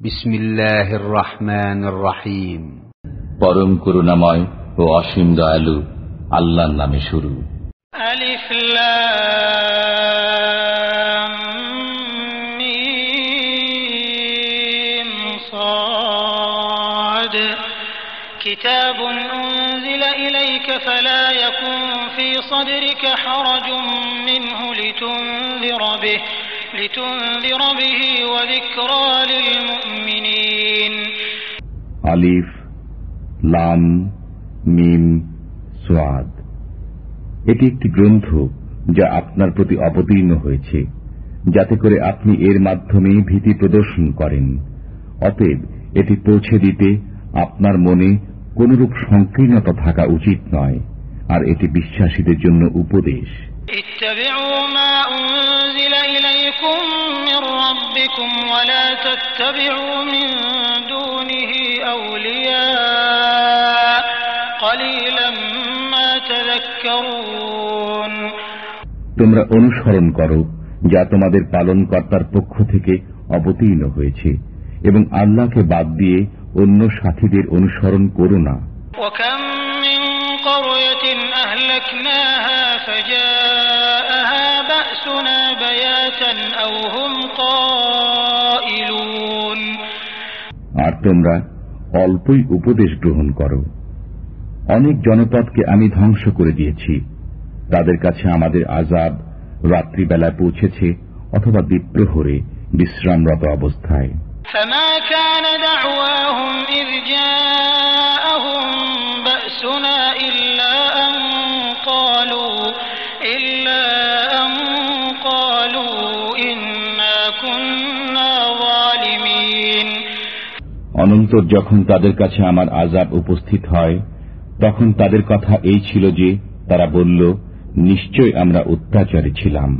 بسم الله الرحمن الرحيم পরম করুণাময় ও অসীম দয়ালু আল্লাহর নামে শুরু ألف لام ميم صاد كتاب أنزل إليك فلا يكن في صدرك حرج منه لتنذر به আলিফ লাম মিম সোয়াদ এটি একটি গ্রন্থ যা আপনার প্রতি অবতীর্ণ হয়েছে যাতে করে আপনি এর মাধ্যমে ভীতি প্রদর্শন করেন। অতএব এটি পৌঁছে দিতে আপনার মনে কোনরূপ সংকীর্ণতা থাকা উচিত নয় আর এটি বিশ্বাসীদের জন্য উপদেশ। ربكم ولا تتبعوا من دونه أولياء قليلا ما تذكرون তোমরা অনুসরণ করো যা তোমাদের পালনকর্তার পক্ষ থেকে অবতীর্ণ হয়েছে এবং আল্লাহকে বাদ দিয়ে অন্য সাথীদের অনুসরণ করো না وكم من قرية أهلكناها فجاءها بأسنا بياتا أو هم قائلون তোমরা অল্পই উপদেশ গ্রহণ করো অনেক জনপদকে আমি ধ্বংস করে দিয়েছি তাদের কাছে আমাদের আজাব রাত্রিবেলায় পৌঁছেছে অথবা দ্বীপ্রহরে বিশ্রামরত অবস্থায় فما كان دعواهم إذ جاءهم بأسنا অনন্তর যখন তাদের কাছে আমার আজাব উপস্থিত হয় তখন তাদের কথা এই ছিল যে তারা বলল নিশ্চয় আমরা অত্যাচারী ছিলাম।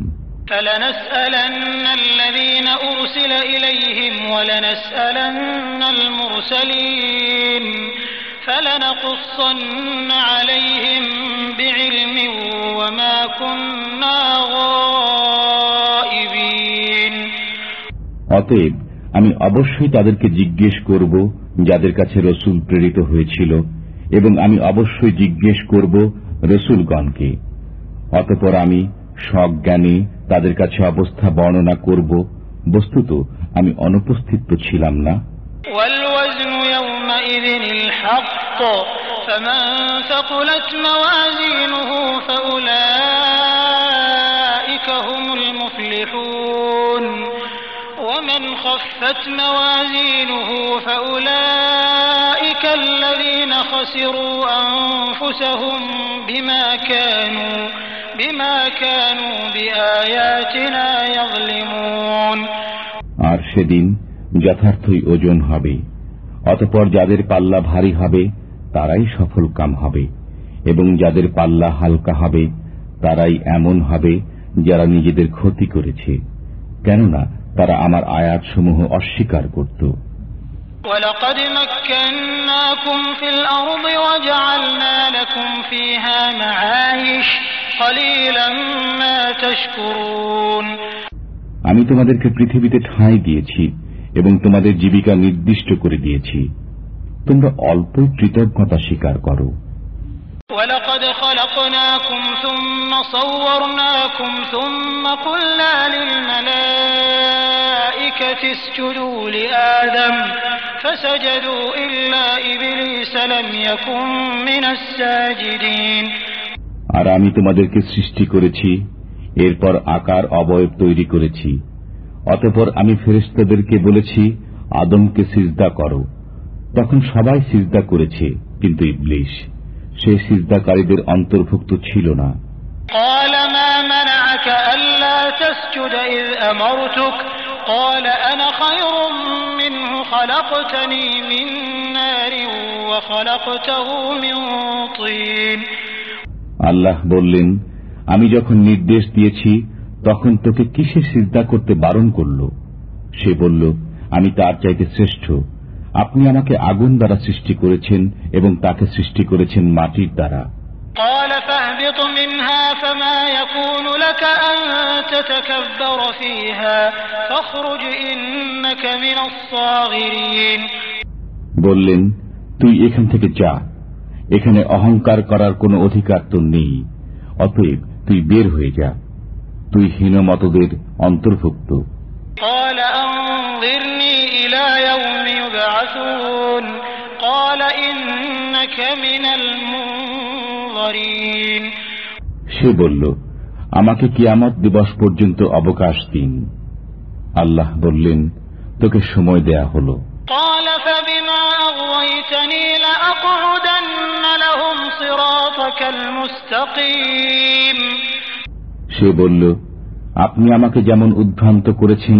অতএব আমি অবশ্যই তাদেরকে জিজ্ঞেস করব যাদের কাছে রসুল প্রেরিত হয়েছিল এবং আমি অবশ্যই জিজ্ঞেস করব রসুলগণকে অতপর আমি সজ্ঞানে তাদের কাছে অবস্থা বর্ণনা করব বস্তুত আমি অনুপস্থিত তো ছিলাম না والوزن يومئذ الحق فمن ثقلت موازينه فأولئك هم المفلحون ومن خفت موازينه فأولئك الذين خسروا أنفسهم بما كانوا بما كانوا بآياتنا يظلمون আর সেদিন যথার্থই ওজন হবে অতপর যাদের পাল্লা ভারী হবে তারাই সফল কাম হবে এবং যাদের পাল্লা হালকা হবে তারাই এমন হবে যারা নিজেদের ক্ষতি করেছে কেননা তারা আমার আয়াতসমূহ অস্বীকার করত ولقد مكناكم في الأرض وجعلنا لكم فيها معايش قليلا ما تشكرون আমি তোমাদেরকে পৃথিবীতে ঠাঁই দিয়েছি এবং তোমাদের জীবিকা নির্দিষ্ট করে দিয়েছি তোমরা অল্পই কৃতজ্ঞতা স্বীকার করো ولقد خلقناكم ثم صورناكم ثم قلنا للملائكة اسجدوا لآدم فسجدوا إلا إبليس لم يكن من الساجدين আর আমি তোমাদেরকে সৃষ্টি করেছি এরপর আকার অবয়ব তৈরি করেছি অতপর আমি ফেরেস্তাদেরকে বলেছি আদমকে সিজদা করো তখন সবাই সিজদা করেছে কিন্তু ইবলিশ সে সিজদাকারীদের অন্তর্ভুক্ত ছিল না قال ما منعك ألا تسجد إذ أمرتك قال أنا خير منه خلقتني من نار وخلقته من طين আল্লাহ বললেন আমি যখন নির্দেশ দিয়েছি তখন তোকে কিসে সিজদা করতে বারণ করল সে বলল আমি তার চাইতে শ্রেষ্ঠ আপনি আমাকে আগুন দ্বারা সৃষ্টি করেছেন এবং তাকে সৃষ্টি করেছেন মাটির দ্বারা قال فاهبط منها فما يكون لك أن تتكبر فيها فاخرج إنك من الصاغرين বললেন তুই এখান থেকে যা এখানে অহংকার করার কোনো অধিকার তোর নেই অতএব তুই বের হয়ে যা তুই হীনমতদের অন্তর্ভুক্ত قال أنظرني إلى يوم يبعثون قال إنك من المنظرين সে বলল আমাকে কিয়ামত দিবস পর্যন্ত অবকাশ দিন আল্লাহ বললেন তোকে সময় দেয়া হলো قال فبما أغويتني لأقعدن لهم صراطك المستقيم সে বলল আপনি আমাকে যেমন উদ্ভ্রান্ত করেছেন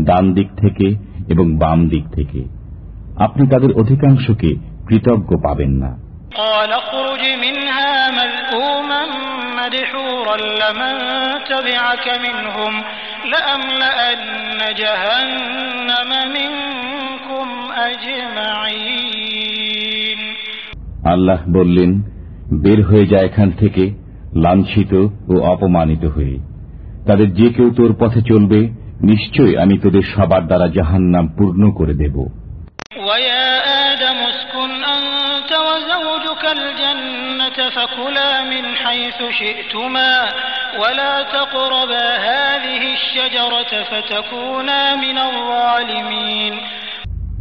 ডান দিক থেকে এবং বাম দিক থেকে। আপনি তাদের অধিকাংশকে কৃতজ্ঞ পাবেন না। আল্লাহ বললেন বের হয়ে যায় এখান থেকে লাঞ্ছিত ও অপমানিত হয়ে। তাদের যে কেউ তোর পথে চলবে নিশ্চয় আমি তোদের সবার দ্বারা জাহান নাম পূর্ণ করে দেব।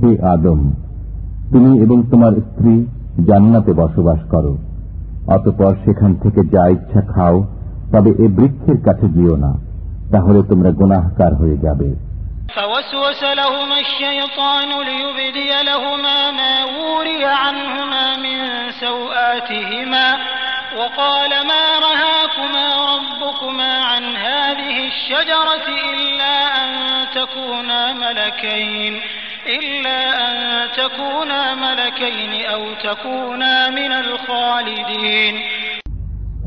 হে আদম তুমি এবং তোমার স্ত্রী জান্নাতে বসবাস করো। অতপর সেখান থেকে যা ইচ্ছা খাও তবে এ বৃক্ষের কাছে গিয়েও না। তাহলে তোমরা গুনাহকার হয়ে যাবে فوسوس لهما الشيطان ليبدي لهما ما وري عنهما من سوآتهما وقال ما رهاكما ربكما عن هذه الشجرة إلا أن تكونا ملكين إلا أن تكونا ملكين أو تكونا من الخالدين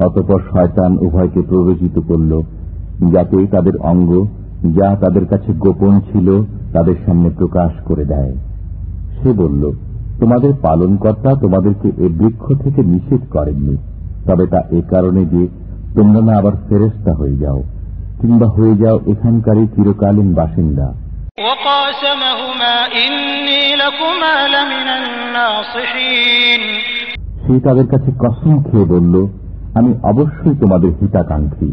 অতপর শয়তান উভয়কে প্ররোচিত করল যাতে তাদের অঙ্গ যা তাদের কাছে গোপন ছিল তাদের সামনে প্রকাশ করে দেয়। সে বলল তোমাদের পালনকর্তা তোমাদেরকে এ বৃক্ষ থেকে নিষেধ করেননি। তবে তা এ কারণে যে তোমরা না আবার ফেরেস্তা হয়ে যাও কিংবা হয়ে যাও এখানকারই চিরকালীন বাসিন্দা। সে তাদের কাছে কসম খেয়ে বলল আমি অবশ্যই তোমাদের হিতাকাঙ্ক্ষী।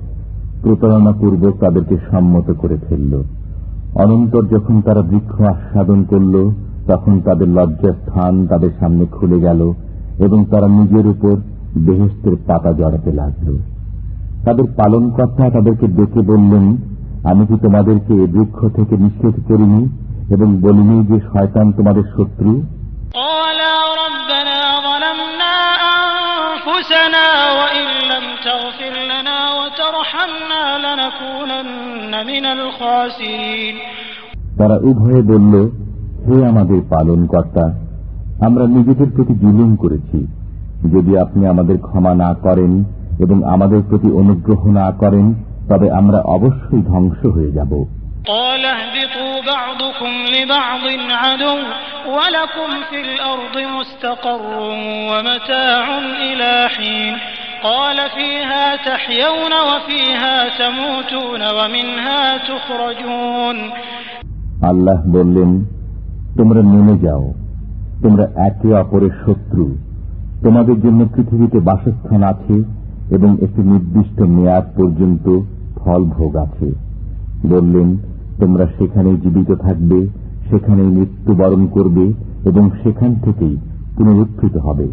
প্রতারণা পূর্বক তাদেরকে সম্মত করে ফেলল অনন্তর যখন তারা বৃক্ষ আস্বাদন করল তখন তাদের লজ্জার স্থান তাদের সামনে খুলে গেল এবং তারা নিজের উপর বেহেস্তের পাতা জড়াতে লাগল তাদের পালনকর্তা তাদেরকে ডেকে বললেন আমি কি তোমাদেরকে এ বৃক্ষ থেকে নিষেধ করিনি এবং বলিনি যে শয়তান তোমাদের শত্রু قالا ربنا ظلمنا أنفسنا وإن لم تغفر لنا وترحمنا لنكونن من الخاسرين তারা উভয়ে বলল হে আমাদের পালন কর্তা আমরা নিজেদের প্রতি জুলুম করেছি যদি আপনি আমাদের ক্ষমা না করেন এবং আমাদের প্রতি অনুগ্রহ না করেন তবে আমরা অবশ্যই ধ্বংস হয়ে যাব قال اهبطوا بعضكم لبعض عدو ولكم في الأرض مستقر ومتاع إلى حين قال فيها تحيون وفيها تموتون ومنها تخرجون আল্লাহ বললেন তোমরা নেমে যাও তোমরা একে অপরের শত্রু তোমাদের জন্য পৃথিবীতে বাসস্থান আছে এবং একটি নির্দিষ্ট মেয়াদ পর্যন্ত ফল ভোগ আছে বললেন তোমরা সেখানেই জীবিত থাকবে সেখানেই মৃত্যুবরণ করবে এবং সেখান থেকেই পুনরুত্থিত হবে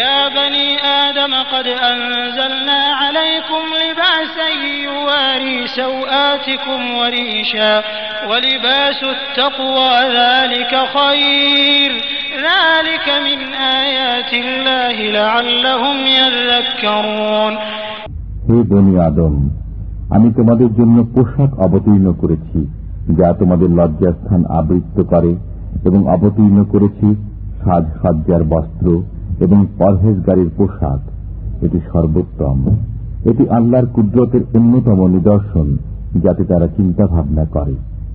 يا بني آدم قد أنزلنا عليكم لباسا يواري سوآتكم وريشا ولباس التقوى ذلك خير ذلك من آيات الله لعلهم يذكرون হে বনি আদম আমি তোমাদের জন্য পোশাক অবতীর্ণ করেছি, যা তোমাদের লজ্জাস্থান আবৃত্ত করে এবং অবতীর্ণ করেছি সাজসজ্জার বস্ত্র এবং পরহেজগারীর পোশাক। এটি সর্বোত্তম। এটি আল্লাহর কুদরতের অন্যতম নিদর্শন, যাতে তারা চিন্তা ভাবনা করে।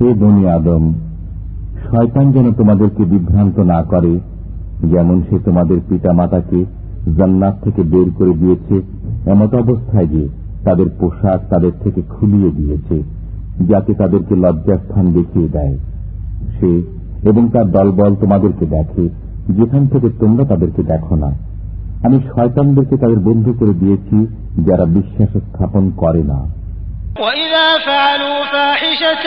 হে বনি আদম, শয়তান যেন তোমাদেরকে বিভ্রান্ত না করে, যেমন সে তোমাদের পিতা মাতাকে জান্নাত থেকে বের করে দিয়েছে, এমত অবস্থায় যে তাদের পোশাক তাদের থেকে খুলিয়ে দিয়েছে, যাতে তাদেরকে লজ্জাস্থান দেখিয়ে দেয়। সে এবং তার দলবল তোমাদেরকে দেখে, যেখান থেকে তোমরা তাদেরকে দেখো না। আমি শয়তানদেরকে তাদের বন্ধু করে দিয়েছি, যারা বিশ্বাস স্থাপন করে না। وإذا فعلوا فاحشة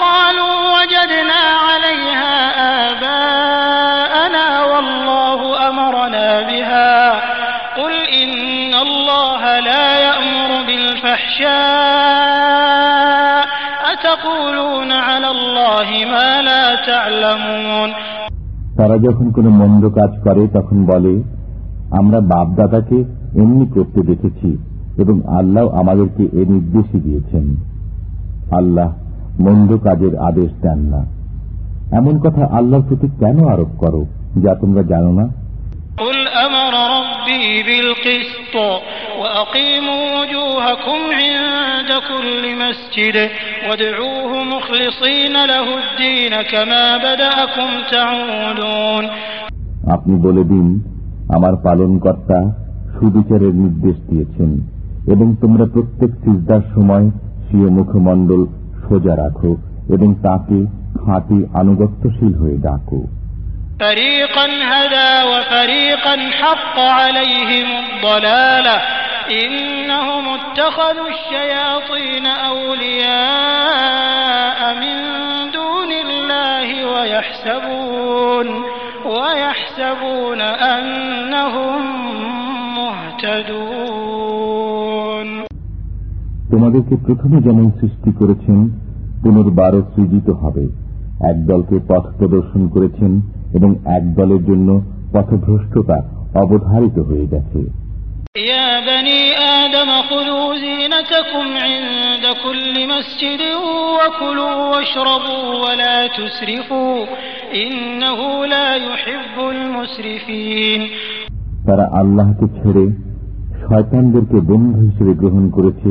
قالوا وجدنا عليها آباءنا والله أمرنا بها قل إن الله لا يأمر بالفحشاء أتقولون على الله ما لا تعلمون তারা যখন কোনো মন্দ কাজ করে তখন বলে আমরা বাপদাদাকে এমনি করতে দেখেছি এবং আল্লাহ আমাদেরকে এ নির্দেশই দিয়েছেন। আল্লাহ মন্দ কাজের আদেশ দেন না। এমন কথা আল্লাহর প্রতি কেন আরোপ করো যা তোমরা জানো না? আপনি বলে দিন আমার পালনকর্তা সুবিচারের নির্দেশ দিয়েছেন। এবং তোমরা প্রত্যেক সিজদার সময় স্বীয় মুখমণ্ডল সোজা রাখো এবং তাকে খাঁটি আনুগত্যশীল হয়ে ডাকো فريقا هدى وفريقا তোমাদেরকে প্রথমে যেমন সৃষ্টি করেছেন পুনর্বারও সৃজিত হবে এক দলকে পথ প্রদর্শন করেছেন এবং এক দলের জন্য পথভ্রষ্টতা অবধারিত হয়ে গেছে يا بني آدم خذوا زينتكم عند كل مسجد وكلوا واشربوا ولا تسرفوا إنه لا يحب المسرفين তারা আল্লাহকে ছেড়ে শয়তানদেরকে বন্ধু হিসেবে গ্রহণ করেছে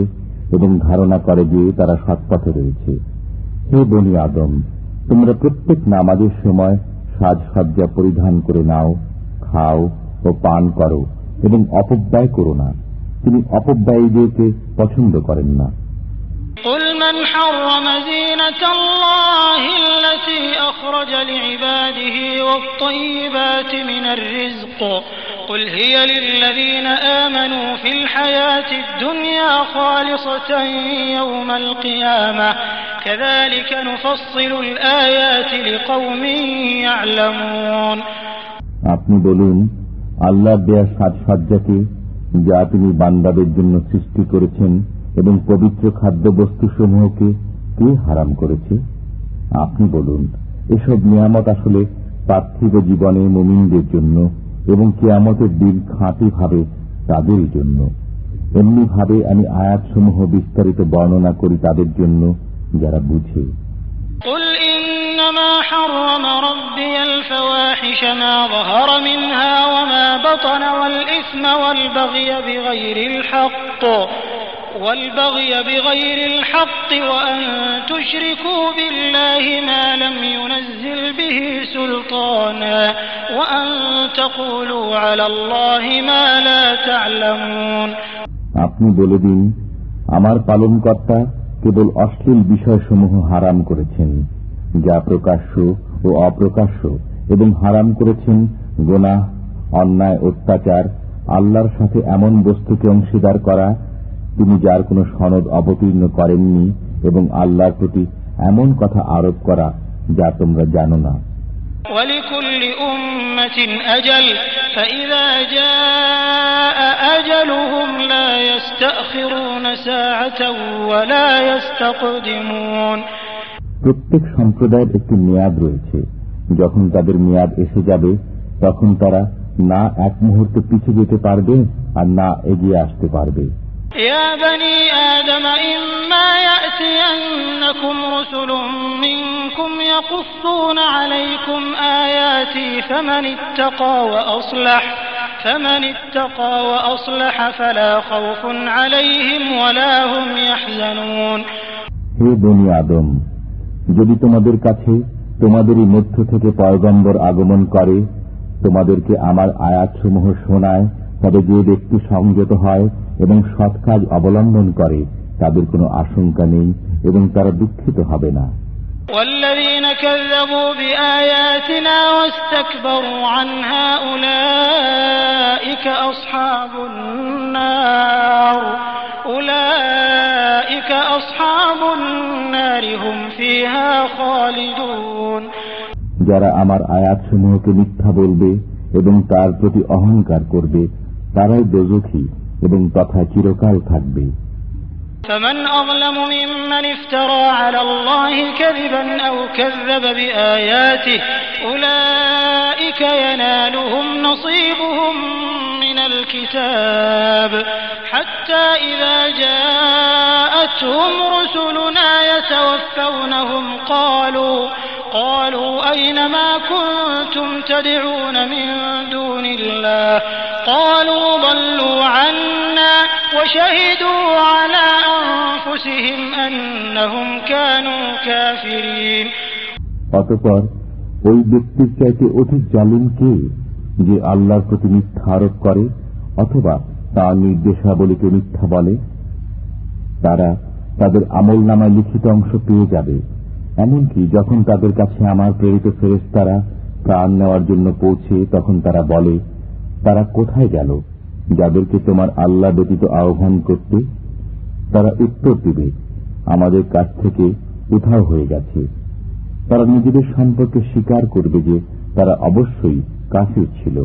এবং ধারণা করে যে তারা সৎপথে রয়েছে। হে বনি আদম, তোমরা প্রত্যেক নামাজের সময় সাজসজ্জা পরিধান করে নাও, খাও ও পান করো এবং অপব্যয় করো না। তিনি অপব্যয়ীদেরকে পছন্দ করেন না। قل من حرم زينة الله التي أخرج لعباده والطيبات من الرزق قل هي للذين آمنوا في الحياة الدنيا خالصة يوم القيامة كذلك نفصل الآيات لقوم يعلمون আপনি বলুন আল্লাহ দেয়া সাজসজ্জাকে যা তিনি বান্দাদের জন্য সৃষ্টি করেছেন এবং পবিত্র খাদ্যবস্তু সমূহকে কে হারাম করেছে আপনি বলুন এসব নিয়ামত আসলে পার্থিব জীবনে মুমিনদের জন্য এবং কেয়ামতের দিন খাঁটি ভাবে তাদেরই জন্য এমনি ভাবে আমি আয়াতসমূহ বিস্তারিত বর্ণনা করি তাদের জন্য যারা বুঝে قل إنما حرم ربي الفواحش ما ظهر منها وما بطن والإثم والبغي بغير الحق والبغي بغير الحق وأن تشركوا بالله ما لم ينزل به سلطانا وأن تقولوا على الله ما لا تعلمون আপনি বলে দিন আমার পালনকর্তা কেবল অশ্লীল বিষয়সমূহ হারাম করেছেন যা প্রকাশ্য ও অপ্রকাশ্য এবং হারাম করেছেন গোনাহ অন্যায় অত্যাচার আল্লাহর সাথে এমন বস্তুকে অংশীদার করা তিনি যার কোনো সনদ অবতীর্ণ করেননি এবং আল্লাহর প্রতি এমন কথা আরোপ করা যা তোমরা জানো না ولكل أمة أجل فإذا جاء أجلهم لا يستأخرون ساعة ولا يستقدمون প্রত্যেক সম্প্রদায়ের একটি মেয়াদ রয়েছে যখন তাদের মেয়াদ এসে যাবে তখন তারা না এক মুহূর্ত পিছু যেতে পারবে আর না এগিয়ে আসতে পারবে يا بني آدم إما يأتينكم رسل منكم يقصون عليكم آياتي فمن اتقى وأصلح فمن اتقى وأصلح فلا خوف عليهم ولا هم يحزنون হে বনি আদম যদি তোমাদের কাছে তোমাদেরই মধ্য থেকে পয়গম্বর আগমন করে তোমাদেরকে আমার আয়াতসমূহ শোনায় তবে যে ব্যক্তি সংযত হয় এবং সৎ কাজ অবলম্বন করে তাদের কোনো আশঙ্কা নেই এবং তারা দুঃখিত হবে না والذين كذبوا بآياتنا واستكبروا عنها أولئك أصحاب النار أولئك أصحاب النار هم فيها خالدون যারা আমার আয়াতসমূহকে মিথ্যা বলবে এবং তার প্রতি অহংকার করবে তারাই দোজখী এবং তথা চিরকাল থাকবে فمن أظلم ممن افترى على الله كذبا أو كذب بآياته أولئك ينالهم نصيبهم من الكتاب حتى إذا جاءتهم رسلنا يتوفونهم قالوا قالوا أين ما كنتم تدعون من دون الله قالوا ضلوا عنا وشهدوا على أنفسهم أنهم كانوا كافرين অতপর ওই ব্যক্তির চাইতে অধিক জালিম কে যে আল্লাহর প্রতি মিথ্যা আরোপ করে অথবা তার নির্দেশাবলীকে মিথ্যা বলে তারা তাদের আমল নামায় লিখিত অংশ পেয়ে যাবে এমনকি যখন তাদের কাছে আমার প্রেরিত ফেরেস্তারা প্রাণ নেওয়ার জন্য পৌঁছে তখন তারা বলে, তারা কোথায় গেল যাদেরকে তোমার আল্লাহ ব্যতীত আহ্বান করতে? তারা উত্তর দিবে, আমাদের কাছ থেকে উধাও হয়ে গেছে। তারা নিজেদের সম্পর্কে স্বীকার করবে যে তারা অবশ্যই কাফির ছিল।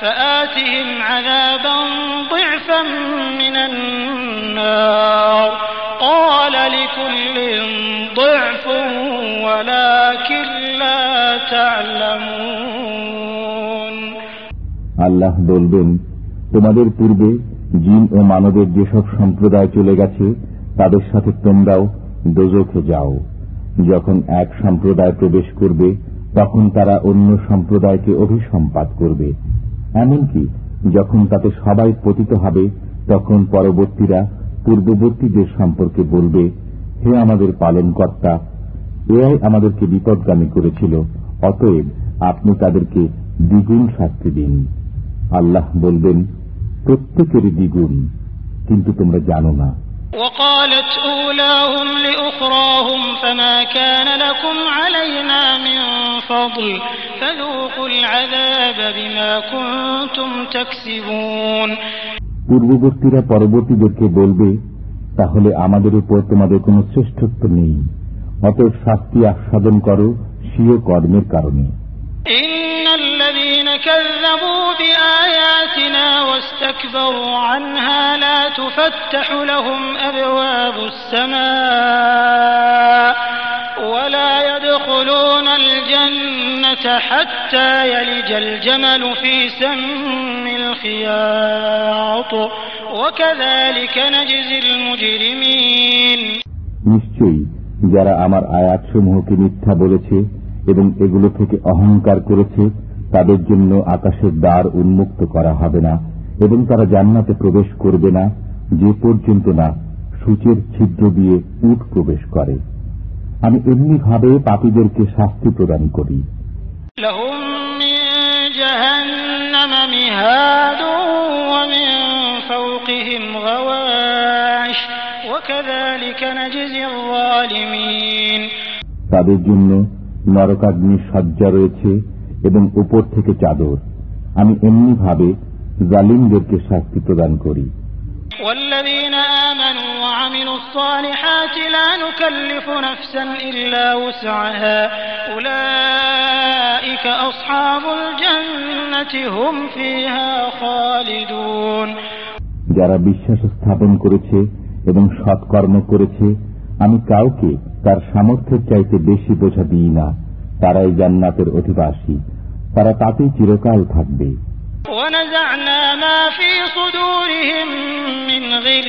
فآتهم عذابا ضعفا من النار قال لكل ضعف ولكن لا تعلمون আল্লাহ বলবেন তোমাদের পূর্বে জিন ও মানবের যেসব সম্প্রদায় চলে গেছে তাদের সাথে তোমরাও দোজখে যাও যখন এক সম্প্রদায় প্রবেশ করবে তখন তারা অন্য সম্প্রদায়কে অভিসম্পাত করবে এমনকি যখন তাতে সবাই পতিত হবে তখন পরবর্তীরা পূর্ববর্তীদের সম্পর্কে বলবে হে আমাদের পালনকর্তা এরাই আমাদেরকে বিপদগামী করেছিল অতএব আপনি তাদেরকে দ্বিগুণ শাস্তি দিন আল্লাহ বলবেন প্রত্যেকেরই দ্বিগুণ কিন্তু তোমরা জানো না وقالت أولاهم لأخراهم فما كان لكم علينا من فضل فذوقوا العذاب بما كنتم تكسبون পূর্ববর্তীরা পরবর্তীদেরকে বলবে তাহলে আমাদের উপর তোমাদের কোনো শ্রেষ্ঠত্ব নেই অতএব শাস্তি আস্বাদন করো স্বীয় কর্মের কারণে إن الذين كذبوا بآياتنا واستكبروا عنها لا تفتح لهم أبواب السماء ولا يدخلون الجنة حتى يلج الجمل في سم الخياط وكذلك نجزي المجرمين নিশ্চয়ই যারা আমার আয়াতসমূহকে মিথ্যা বলেছে এবং এগুলো থেকে অহংকার করেছে তাদের জন্য আকাশের দ্বার উন্মুক্ত করা হবে না এবং তারা জান্নাতে প্রবেশ করবে না যে পর্যন্ত না সূচের ছিদ্র দিয়ে উট প্রবেশ করে আমি এমনি ভাবে পাপীদেরকে শাস্তি প্রদান করি لهم من جهنم مهاد ومن فوقهم غواش وكذلك نجزي الظالمين তাদের জন্য নরকাগ্নির সজ্জা রয়েছে এবং উপর থেকে চাদর আমি এমনি ভাবে জালিমদেরকে শাস্তি প্রদান করি والذين آمنوا وعملوا الصالحات لا نكلف نفسا إلا وسعها أولئك أصحاب الجنة هم فيها خالدون যারা বিশ্বাস স্থাপন করেছে এবং সৎকর্ম করেছে আমি কাউকে তার সামর্থ্যের চাইতে বেশি বোঝা দিই না তারাই জান্নাতের অধিবাসী তারা তাতেই চিরকাল থাকবে ونزعنا ما في صدورهم من غل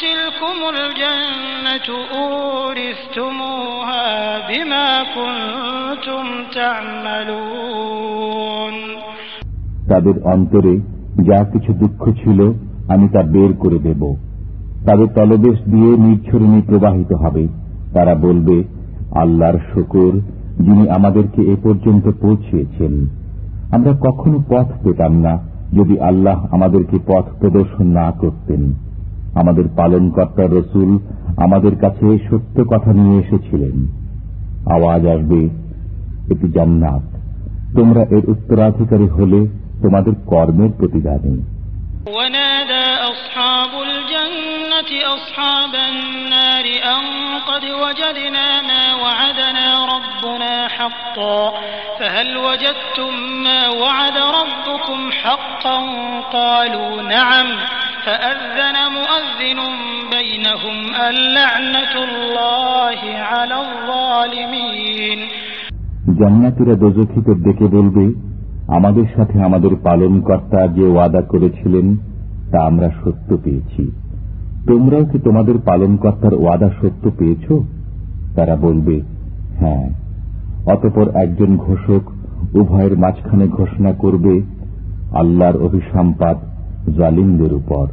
تلكم الجنة أورثتموها بما كنتم تعملون তাদের অন্তরে যা কিছু দুঃখ ছিল আমি তা বের করে দেব তাদের তলদেশ দিয়ে নির্ঝরণী প্রবাহিত হবে তারা বলবে আল্লাহর শকর যিনি আমাদেরকে এ পর্যন্ত পৌঁছিয়েছেন আমরা কখনো পথ পেতাম না যদি আল্লাহ আমাদেরকে পথ প্রদর্শন না করতেন আমাদের পালনকর্তা রসুল আমাদের কাছে সত্য কথা নিয়ে এসেছিলেন আওয়াজ আসবে এটি জান্নাত তোমরা এর উত্তরাধিকারী হলে তোমাদের কর্মের প্রতিদানে ونادى أصحاب الجنة أصحاب النار أن قد وجدنا ما وعدنا ربنا حقا فهل وجدتم ما وعد ربكم حقا قالوا نعم فأذن مؤذن بينهم اللعنة الله على الظالمين জান্নাতিরা দোজখিকে ডেকে বলবে আমাদের সাথে আমাদের পালনকর্তা যে ওয়াদা করেছিলেন তা আমরা সত্য পেয়েছি তোমরাও কি তোমাদের পালনকর্তার ওয়াদা সত্য পেয়েছ তারা বলবে হ্যাঁ অতপর একজন ঘোষক উভয়ের মাঝখানে ঘোষণা করবে আল্লাহর অভিসম্পাদ জালিমদের উপর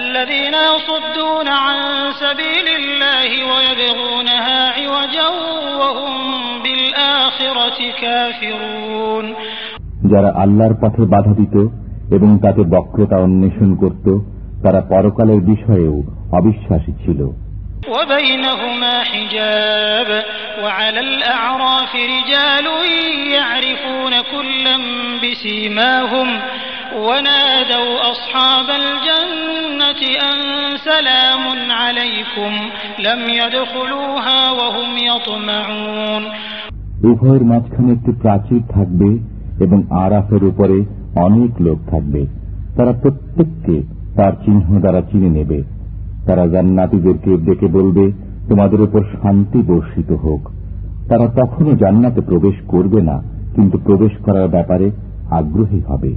الذين يصدون عن سبيل الله ويبغونها عوجا وهم بالآخرة كافرون যারা আল্লাহর পথে বাধা দিত এবং তাতে বক্রতা অন্বেষণ করত তারা পরকালের বিষয়েও অবিশ্বাসী ছিল وبينهما حجاب وعلى الأعراف رجال يعرفون كلا بسيماهم ونادوا أصحاب الجنة أن سلام عليكم لم يدخلوها وهم يطمعون উভয়ের মাঝখানে একটি প্রাচীর থাকবে এবং আরাফের উপরে অনেক লোক থাকবে তারা প্রত্যেককে তার চিহ্ন দ্বারা চিনে নেবে তারা জান্নাতিদেরকে ডেকে বলবে তোমাদের উপর শান্তি বর্ষিত হোক তারা তখনও জান্নাতে প্রবেশ করবে না কিন্তু প্রবেশ করার ব্যাপারে আগ্রহী হবে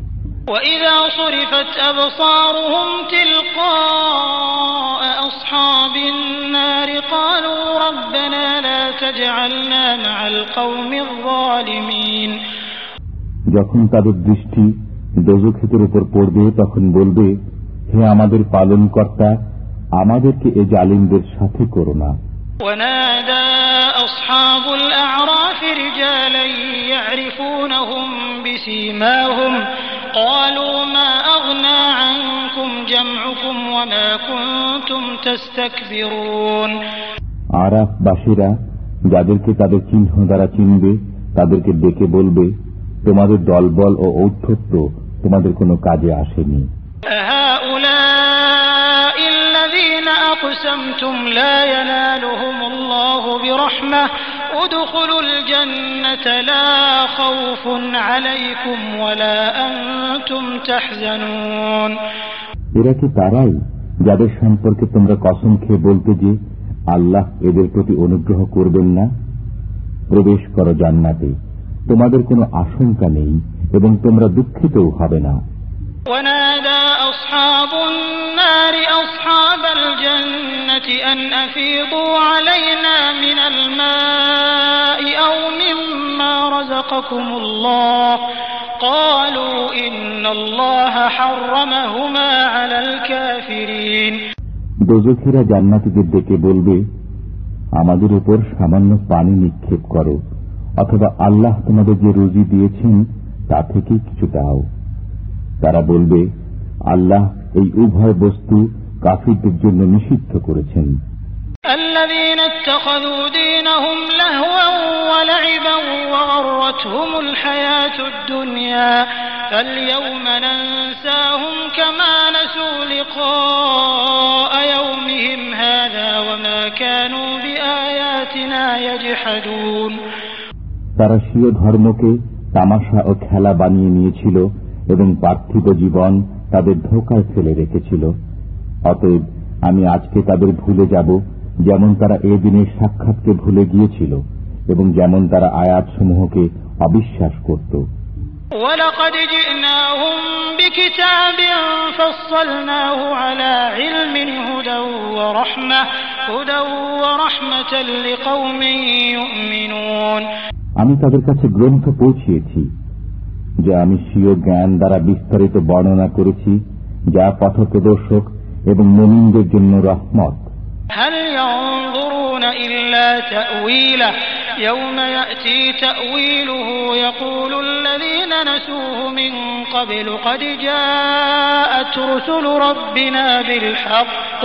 وإذا صرفت أبصارهم تلقاء أصحاب النار قالوا ربنا لا تجعلنا مع القوم الظالمين যখন তাদের দৃষ্টি দোজখেতের উপর পড়বে তখন বলবে হে আমাদের পালনকর্তা আমাদেরকে এ জালিমদের সাথে করো না ونادى أصحاب الأعراف رجالا يعرفونهم بسيماهم قالوا ما أغنى عنكم جمعكم وما كنتم تستكبرون আরাফবাসীরা যাদেরকে তাদের চিহ্ন দ্বারা চিনবে তাদেরকে ডেকে বলবে তোমাদের দলবল ও ঔদ্ধত্য তোমাদের কোনো কাজে আসেনি هؤلاء الذين أقسمتم لا ينالهم الله برحمة ادخلوا الجنة لا خوف عليكم ولا أنتم تحزنون এরা কি তারাই যাদের সম্পর্কে তোমরা কসম খেয়ে বলতে যে আল্লাহ এদের প্রতি অনুগ্রহ করবেন না প্রবেশ করো জান্নাতে তোমাদের কোনো আশঙ্কা নেই এবং তোমরা দুঃখিতও হবে না ونادى أصحاب النار أصحاب الجنة أن أفيضوا علينا من الماء أو مما رزقكم الله قالوا إن الله حرمهما على الكافرين দোজখীরা জান্নাতিদের ডেকে বলবে আমাদের উপর সামান্য পানি নিক্ষেপ করো অথবা আল্লাহ তোমাদের যে রুজি দিয়েছেন তা থেকে কিছু দাও তারা বলবে আল্লাহ এই উভয় বস্তু কাফিরদের জন্য নিষিদ্ধ করেছেন। তারা স্বীয় ধর্মকে তামাশা ও খেলা বানিয়ে নিয়েছিল এবং পার্থিব জীবন তাদের ধোকায় ফেলে রেখেছিল অতএব আমি আজকে তাদের ভুলে যাব যেমন তারা এ দিনের সাক্ষাৎকে ভুলে গিয়েছিল এবং যেমন তারা আয়াতসমূহকে অবিশ্বাস করত ولقد جئناهم بكتاب فصلناه على علم هدى ورحمة هدى ورحمة لقوم يؤمنون আমি তাদের কাছে গ্রন্থ পৌঁছিয়েছি যা আমি স্বীয় জ্ঞান দ্বারা বিস্তারিত বর্ণনা করেছি যা পথপ্রদর্শক এবং মমিনদের জন্য রহমত هل ينظرون إلا تأويله يوم يأتي تأويله يقول الذين نسوه من قبل قد جاءت رسل ربنا بالحق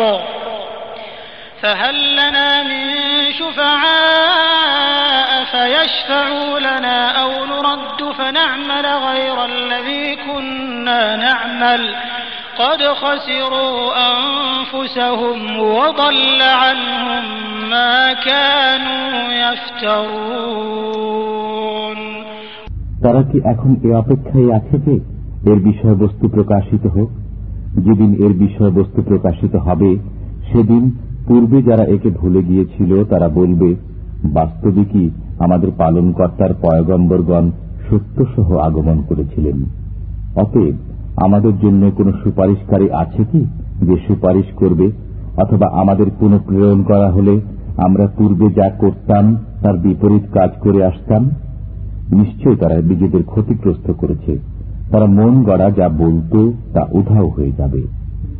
فهل لنا من شفعاء فيشفعوا لنا أو نرد فنعمل غير الذي كنا نعمل قد خسروا أنفسهم وضل عنهم ما كانوا يفترون তারা কি এখন এ অপেক্ষায় আছে যে এর বিষয়বস্তু প্রকাশিত হোক যেদিন এর বিষয়বস্তু প্রকাশিত হবে সেদিন পূর্বে যারা একে ভুলে গিয়েছিল, তারা বলবে, বাস্তবিকই আমাদের পালনকর্তার পয়গম্বরগণ সত্যসহ আগমন করেছিলেন। অতএব আমাদের জন্য কোনো সুপারিশকারী আছে কি যে সুপারিশ করবে, অথবা আমাদের কোনো প্রেরণ করা হলে আমরা পূর্বে যা করতাম তার বিপরীত কাজ করে আসতাম? নিশ্চয় তারা নিজেদের ক্ষতিগ্রস্ত করেছে। তারা মন গড়া যা বলতো তা উধাও হয়ে যাবে।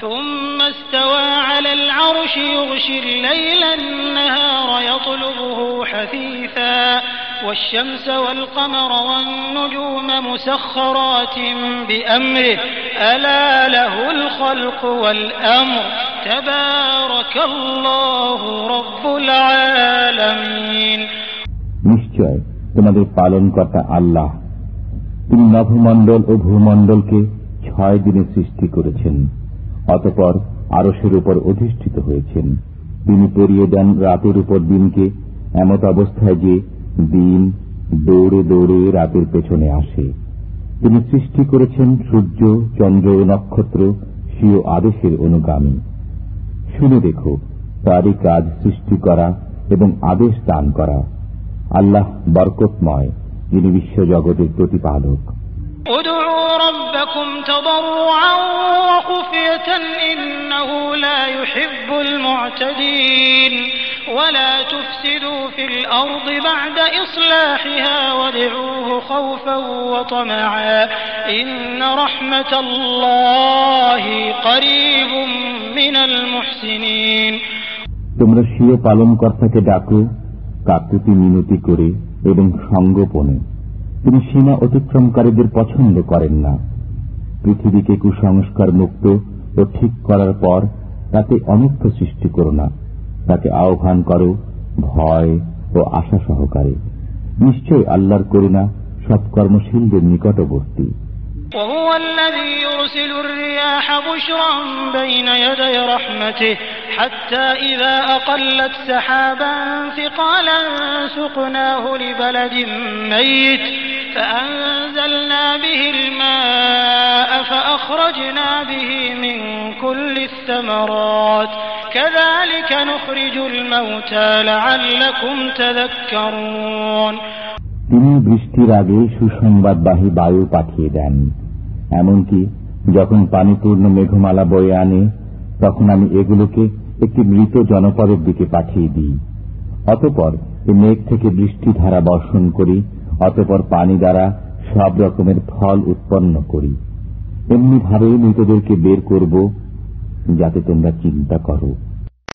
ثم استوى على العرش يغشي الليل النهار يطلبه حثيثا والشمس والقمر والنجوم مسخرات بأمره ألا له الخلق والأمر تبارك الله رب العالمين নিশ্চয় তোমাদের পালনকর্তা আল্লাহ তিনি নভমণ্ডল ও ভূমণ্ডলকে ছয় দিনে সৃষ্টি করেছেন অতপর আরসের উপর অধিষ্ঠিত হয়েছেন। তিনি পরিয়ে দেন রাতের উপর দিনকে, এমত অবস্থায় যে দিন দৌড়ে দৌড়ে রাতের পেছনে আসে। তিনি সৃষ্টি করেছেন সূর্য, চন্দ্র ও নক্ষত্র, স্বীয় আদেশের অনুগামী। শুনে দেখো, তারই কাজ সৃষ্টি করা এবং আদেশ দান করা। আল্লাহ বরকতময়, যিনি বিশ্বজগতের প্রতিপালক। ادعوا ربكم تضرعا وخفية إنه لا يحب المعتدين ولا تفسدوا في الأرض بعد إصلاحها وادعوه خوفا وطمعا إن رحمة الله قريب من المحسنين তোমরা স্বীয় পালনকর্তাকে ডাকো কাকুতি মিনতি করে এবং সঙ্গোপনে তিনি সীমা অতিক্রমকারীদের পছন্দ করেন না। পৃথিবীকে কুসংস্কার মুক্ত ও ঠিক করার পর তাতে অনর্থ সৃষ্টি করো না। তাকে আহ্বান করো ভয় ও আশা সহকারে। নিশ্চয় আল্লাহর করুণা সৎকর্মশীলদের নিকটবর্তী। وهو الذي يرسل الرياح بشرا بين يدي رحمته حتى إذا أقلت سحابا ثقالا سقناه لبلد ميت فأنزلنا به الماء فأخرجنا به من كل الثمرات كذلك نخرج الموتى لعلكم تذكرون তিনি বৃষ্টির আগে সুসংবাদবাহী বায়ু পাঠিয়ে দেন এমনকি যখন পানিপূর্ণ মেঘমালা বয়ে আনে, তখন আমি এগুলোকে একটি মৃত জনপদের দিকে পাঠিয়ে দিই। অতপর মেঘ থেকে বৃষ্টি ধারা বর্ষণ করি, অতপর পানি দ্বারা সব রকমের ফল উৎপন্ন করি। এমনি ভাবে মৃতদেরকে বের করব, যাতে তোমরা চিন্তা করো।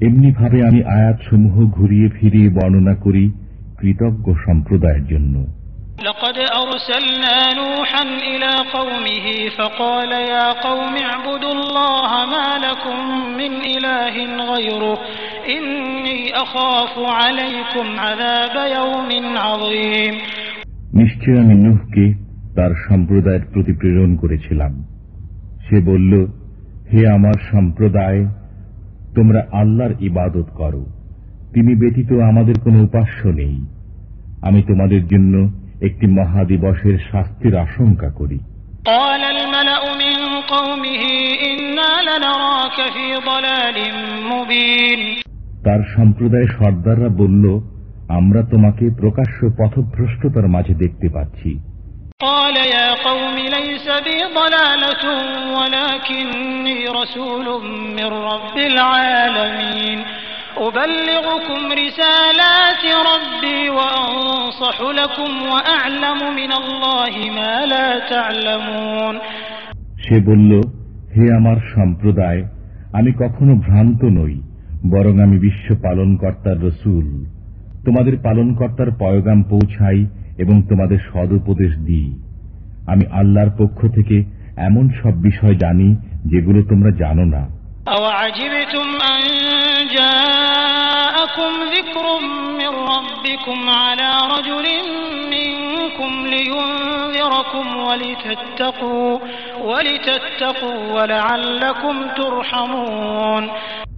এমনিভাবে আমি আয়াতসমূহ ঘুরিয়ে ফিরিয়ে বর্ণনা করি কৃতজ্ঞ সম্প্রদায়ের জন্য لقد أرسلنا نوحا إلى قومه فقال يا قوم اعبدوا الله ما لكم من إله غيره إني أخاف عليكم عذاب يوم عظيم নিশ্চয় আমি নুহকে তার সম্প্রদায়ের প্রতি প্রেরণ করেছিলাম সে বলল হে আমার সম্প্রদায় তোমরা আল্লাহর ইবাদত করো। তিনি ব্যতীত আমাদের কোনো উপাস্য নেই। আমি তোমাদের জন্য একটি মহাদিবসের শাস্তির আশঙ্কা করি। তার সম্প্রদায় সর্দাররা বলল আমরা তোমাকে প্রকাশ্য পথভ্রষ্টতার মাঝে দেখতে পাচ্ছি। قال يا قوم ليس بي ضلالة ولكني رسول من رب العالمين أبلغكم رسالات ربي وأنصح لكم وأعلم من الله ما لا تعلمون সে বলল হে আমার সম্প্রদায় আমি কখনো ভ্রান্ত নই বরং আমি বিশ্ব পালনকর্তার রসুল তোমাদের পালনকর্তার পয়গাম পৌঁছাই এবং তোমাদের সদুপদেশ দিই। আমি আল্লাহর পক্ষ থেকে এমন সব বিষয় জানি যেগুলো তোমরা জানো না।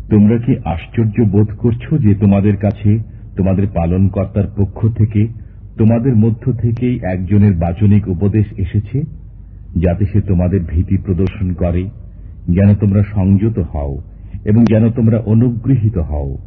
তোমরা কি আশ্চর্য বোধ করছ যে তোমাদের কাছে তোমাদের পালনকর্তার পক্ষ থেকে তোমাদের মধ্য থেকেই একজনের বাচনিক উপদেশ এসেছে যাতে সে তোমাদের ভীতি প্রদর্শন করে যেন তোমরা সংযত হও এবং যেন তোমরা অনুগৃহীত হও।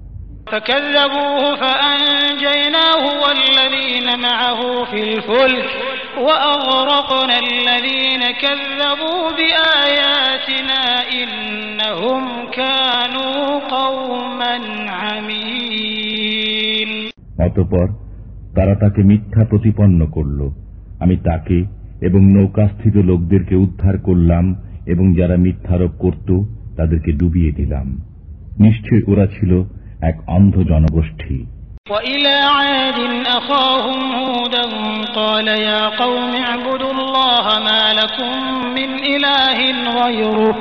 অতপর তারা তাকে মিথ্যা প্রতিপন্ন করল আমি তাকে এবং নৌকাস্থিত লোকদেরকে উদ্ধার করলাম এবং যারা মিথ্যারোপ করত তাদেরকে ডুবিয়ে দিলাম নিশ্চয় ওরা ছিল এক অন্ধ জনগোষ্ঠী وإلى عاد أخاهم هودا قال يا قوم اعبدوا الله ما لكم من إله غيره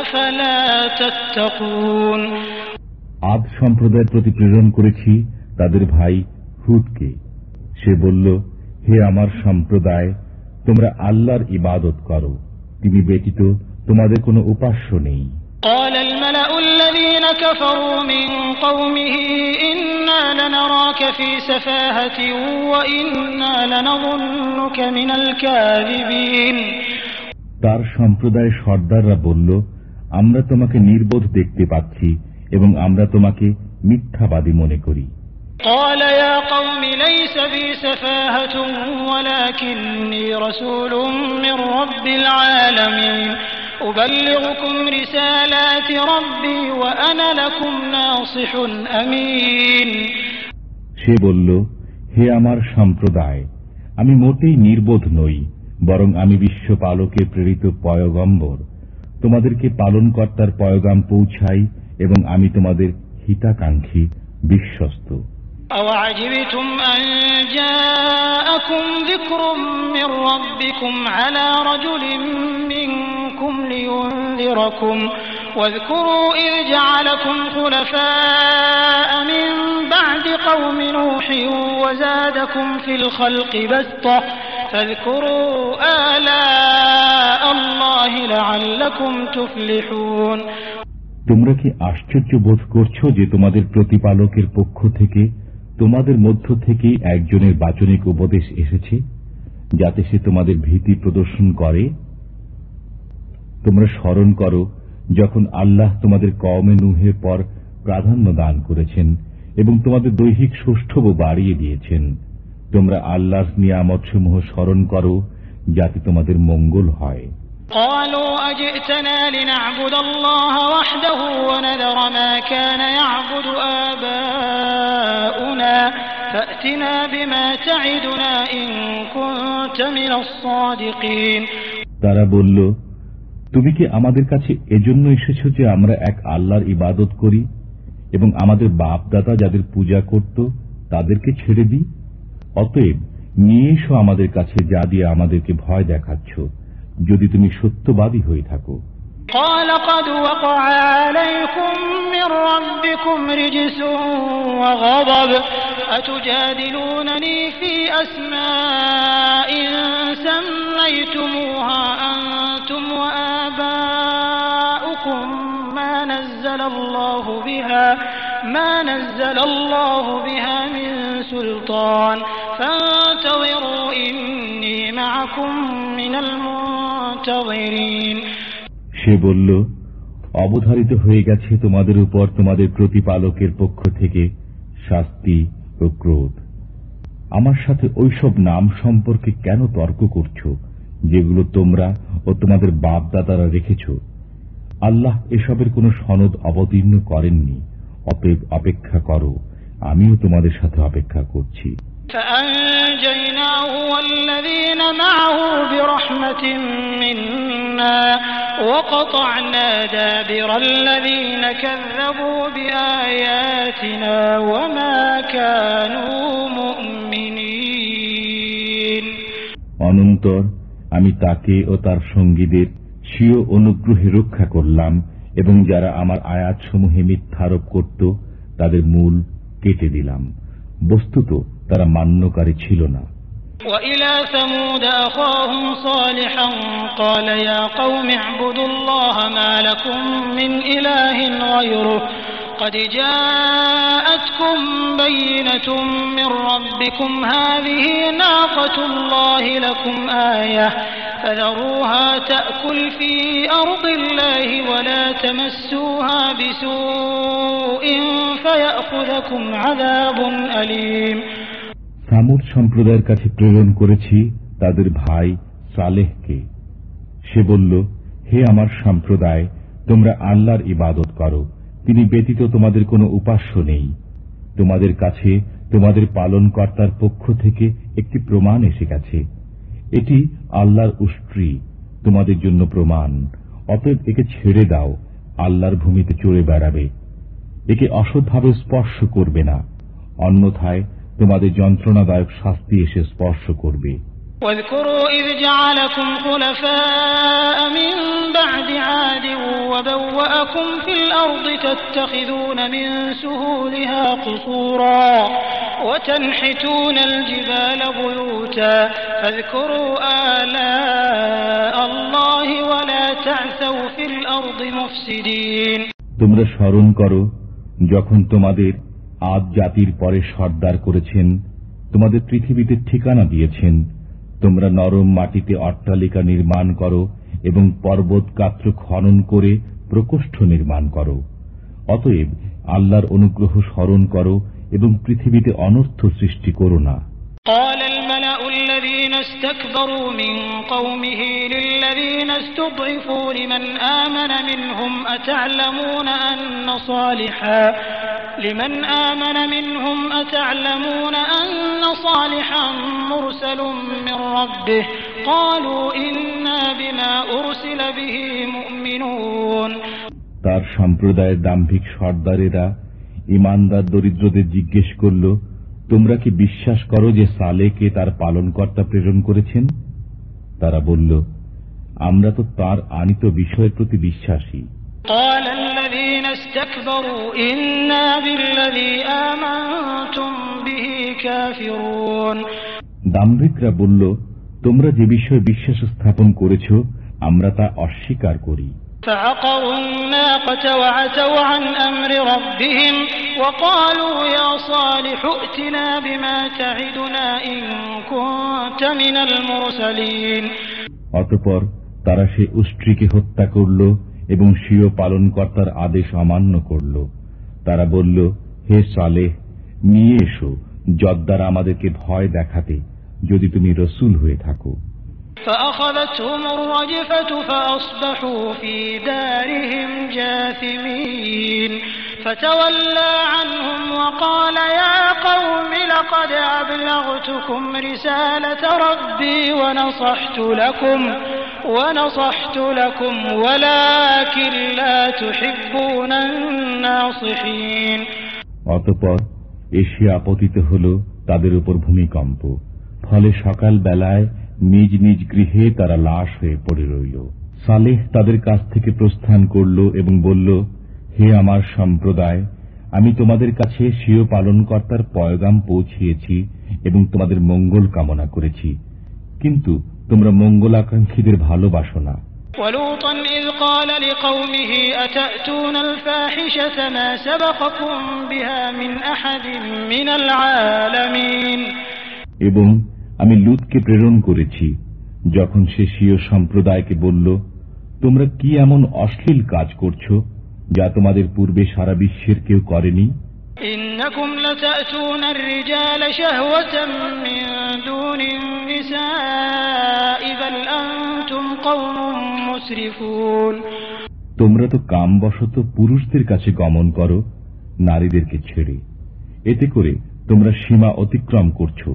أفلا تتقون আদ সম্প্রদায়ের প্রতি প্রেরণ করেছি তাদের ভাই হুদকে সে বলল হে আমার সম্প্রদায় তোমরা আল্লাহর ইবাদত করো তিনি ব্যতীত তোমাদের কোনো উপাস্য নেই قال الملأ الذين كفروا من قومه إنا لنراك في سفاهة وإنا لنظنك من الكاذبين তার সম্প্রদায়ের সর্দাররা বলল আমরা তোমাকে নির্বোধ দেখতে পাচ্ছি এবং আমরা তোমাকে মিথ্যাবাদী মনে করি قال يا قوم ليس بي سفاهة ولكني رسول من رب العالمين أبلغكم رسالات ربي وأنا لكم ناصح أمين সে বলল হে আমার সম্প্রদায় আমি মোটেই নির্বোধ নই বরং আমি বিশ্বপালকে প্রেরিত পয়গম্বর তোমাদেরকে পালনকর্তার পয়গাম পৌঁছাই এবং আমি তোমাদের হিতাকাঙ্ক্ষী বিশ্বস্ত أوعجبتم أن جاءكم ذكر من ربكم على رجل منكم لينذركم واذكروا إذ جعلكم خلفاء من بعد قوم نوح وزادكم في الخلق بسطة فاذكروا آلاء الله لعلكم تفلحون তোমরা কি আশ্চর্য বোধ করছো যে তোমাদের প্রতিপালকের পক্ষ থেকে তোমাদের মধ্য থেকে একজনের বাচনিক উপদেশ এসেছে, যাতে সে তোমাদের ভীতি প্রদর্শন করে। তোমরা স্মরণ করো, যখন আল্লাহ তোমাদের কওমে নুহের পর প্রাধান্য দান করেছেন এবং তোমাদের দৈহিক সৌষ্ঠবও বাড়িয়ে দিয়েছেন। তোমরা আল্লাহর নিয়ামতসমূহ স্মরণ করো, যাতে তোমাদের মঙ্গল হয়। قالوا أجئتنا لنعبد الله وحده ونذر ما كان يعبد آباؤنا فأتنا بما تعدنا إن كنت من الصادقين তারা বলল তুমি কি আমাদের কাছে এজন্য এসেছ যে আমরা এক আল্লাহর ইবাদত করি এবং আমাদের বাপ দাদা যাদের পূজা করত তাদেরকে ছেড়ে দিই অতএব নিয়ে এসো আমাদের কাছে যা দিয়ে আমাদেরকে ভয় দেখাচ্ছ যদি তুমি সত্যবাদী হয়ে থাকো قال قد وقع عليكم من ربكم رجس وغضب أتجادلونني في أسماء سميتموها أنتم وآباؤكم ما نزل الله بها ما نزل الله بها من سلطان فانتظروا إني معكم من المنتظرين সে বলল অবধারিত হয়ে গেছে তোমাদের উপর তোমাদের প্রতিপালকের পক্ষ থেকে শাস্তি ও ক্রোধ। আমার সাথে ওইসব নাম সম্পর্কে কেন তর্ক করছ যেগুলো তোমরা ও তোমাদের বাপ দাদারা রেখেছ? আল্লাহ এসবের কোনো সনদ অবতীর্ণ করেননি। অতএব অপেক্ষা করো আমিও তোমাদের সাথে অপেক্ষা করছি। فأنجيناه والذين معه برحمة منا وقطعنا دابر الذين كذبوا بآياتنا وما كانوا مؤمنين অনন্তর আমি তাকে ও তার সঙ্গীদের স্বীয় অনুগ্রহে রক্ষা করলাম এবং যারা আমার আয়াতসমূহে মিথ্যারোপ করত তাদের মূল কেটে দিলাম বস্তুত তারা মান্যকারী ছিল না وإلى ثمود أخاهم صالحا قال يا قوم اعبدوا الله ما لكم من إله غيره قد جاءتكم بينة من ربكم هذه ناقة الله لكم آية فذروها تأكل في أرض الله ولا تمسوها بسوء فيأخذكم عذاب أليم সামুদ সম্প্রদায়ের কাছে প্রেরণ করেছি তাদের ভাই সালেহকে। সে বলল, হে আমার সম্প্রদায়, তোমরা আল্লাহর ইবাদত করো। তিনি ব্যতীত তোমাদের কোনো উপাস্য নেই। তোমাদের কাছে তোমাদের পালনকর্তার পক্ষ থেকে একটি প্রমাণ এসে গেছে। এটি আল্লাহর উষ্ট্রি, তোমাদের জন্য প্রমাণ। অতএব একে ছেড়ে দাও, আল্লাহর ভূমিতে চড়ে বেড়াবে। একে অসৎভাবে স্পর্শ করবে না। অন্যথায় তোমাদের যন্ত্রণাদায়ক শাস্তি এসে স্পর্শ করবে واذكروا إذ جعلكم خلفاء من بعد عاد وبوأكم في الأرض تتخذون من سهولها قصورا وتنحتون الجبال بيوتا فاذكروا آلاء الله ولا تعثوا في الأرض مفسدين তোমরা স্মরণ করো যখন তোমাদের আদ জাতির পরে সর্দার করেছেন তোমাদের পৃথিবীতে ঠিকানা দিয়েছেন তোমরা নরম মাটিতে অট্টালিকা নির্মাণ করো এবং পর্বত গাত্র খনন করে প্রকোষ্ঠ নির্মাণ করো অতএব আল্লাহর অনুগ্রহ স্মরণ করো এবং পৃথিবীতে অনর্থ সৃষ্টি করো না قال الملأ الذين استكبروا من قومه للذين استضعفوا لمن آمن منهم أتعلمون أن صالحا لمن آمن منهم أتعلمون أن صالحا مرسل من ربه قالوا إنا بما أرسل به مؤمنون তার সম্প্রদায়ের দাম্ভিক সর্দারেরা ইমানদার দরিদ্রদের জিজ্ঞেস করল তোমরা কি বিশ্বাস করো যে সালেকে তার পালনকর্তা প্রেরণ করেছেন তারা বলল আমরা তো তার আনিত বিষয়ের প্রতি বিশ্বাসী قال الذين استكبروا إنا بالذي آمنتم به كافرون দাম্ভিকরা বলল তোমরা যে বিষয়ে বিশ্বাস স্থাপন করেছ আমরা তা অস্বীকার করি فعقروا الناقة وعتوا عن أمر ربهم وقالوا يا صالح ائتنا بما تعدنا إن كنت من المرسلين অতপর তারা সে উষ্ট্রীকে হত্যা করল এবং স্বীয় পালনকর্তার আদেশ অমান্য করল। তারা বলল, হে সালেহ, নিয়ে এসো। যদ্বারা আমাদেরকে ভয় দেখাতে যদি তুমি রসুল হয়ে থাকো। فأخذتهم الرجفة فأصبحوا في دارهم جاثمين فتولى عنهم وقال يا قوم لقد أبلغتكم رسالة ربي ونصحت لكم ونصحت لكم ولكن لا تحبون الناصحين অতপর এশিয়া পতিত হল তাদের উপর ভূমিকম্প ফলে সকাল বেলায় নিজ নিজ গৃহে তারা লাশ হয়ে পড়ে রইল সালেহ তাদের কাছ থেকে প্রস্থান করল এবং বলল হে আমার সম্প্রদায় আমি তোমাদের কাছে স্বীয় পালনকর্তার পয়গাম পৌঁছিয়েছি এবং তোমাদের মঙ্গল কামনা করেছি কিন্তু তোমরা মঙ্গল আকাঙ্ক্ষীদের ভালোবাসো না ولوطا إذ قال لقومه أتأتون الفاحشة ما سبقكم بها من أحد من العالمين এবং আমি লুতকে প্রেরণ করেছি যখন সে সিও সম্প্রদায়কে বলল তোমরা কি এমন অশ্লীল কাজ করছ যা তোমাদের পূর্বে সারা বিশ্বের কেউ করেনি? তোমরা তো কামবশত পুরুষদের কাছে গমন করো নারীদেরকে ছেড়ে। এতে করে তোমরা সীমা অতিক্রম করছ।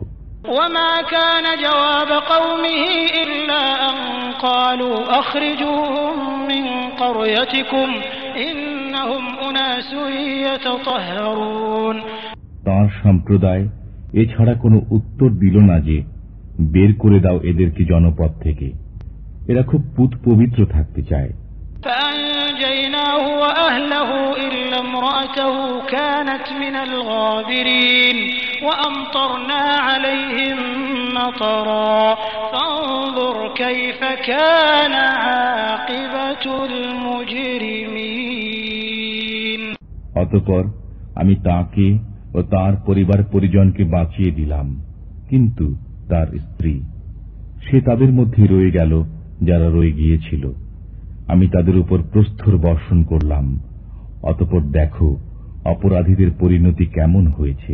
وما كان جواب قومه إلا أن قالوا أخرجوهم من قريتكم إنهم أناس يتطهرون তাঁর সম্প্রদায় এছাড়া কোনো উত্তর দিল না যে বের করে দাও এদেরকে জনপদ থেকে এরা খুব পুত পবিত্র থাকতে চায় فأنجيناه وأهله إلا امرأته كانت من الغابرين وأمطرنا عليهم مطرا فانظر كيف كان عاقبة المجرمين অতপর আমি তাকে ও তার পরিবার পরিজনকে বাঁচিয়ে দিলাম কিন্তু তার স্ত্রী সে তাদের মধ্যে রয়ে গেল যারা রয়ে গিয়েছিল আমি তাদের উপর প্রস্থর বর্ষণ করলাম অতপর দেখো অপরাধীদের পরিণতি কেমন হয়েছে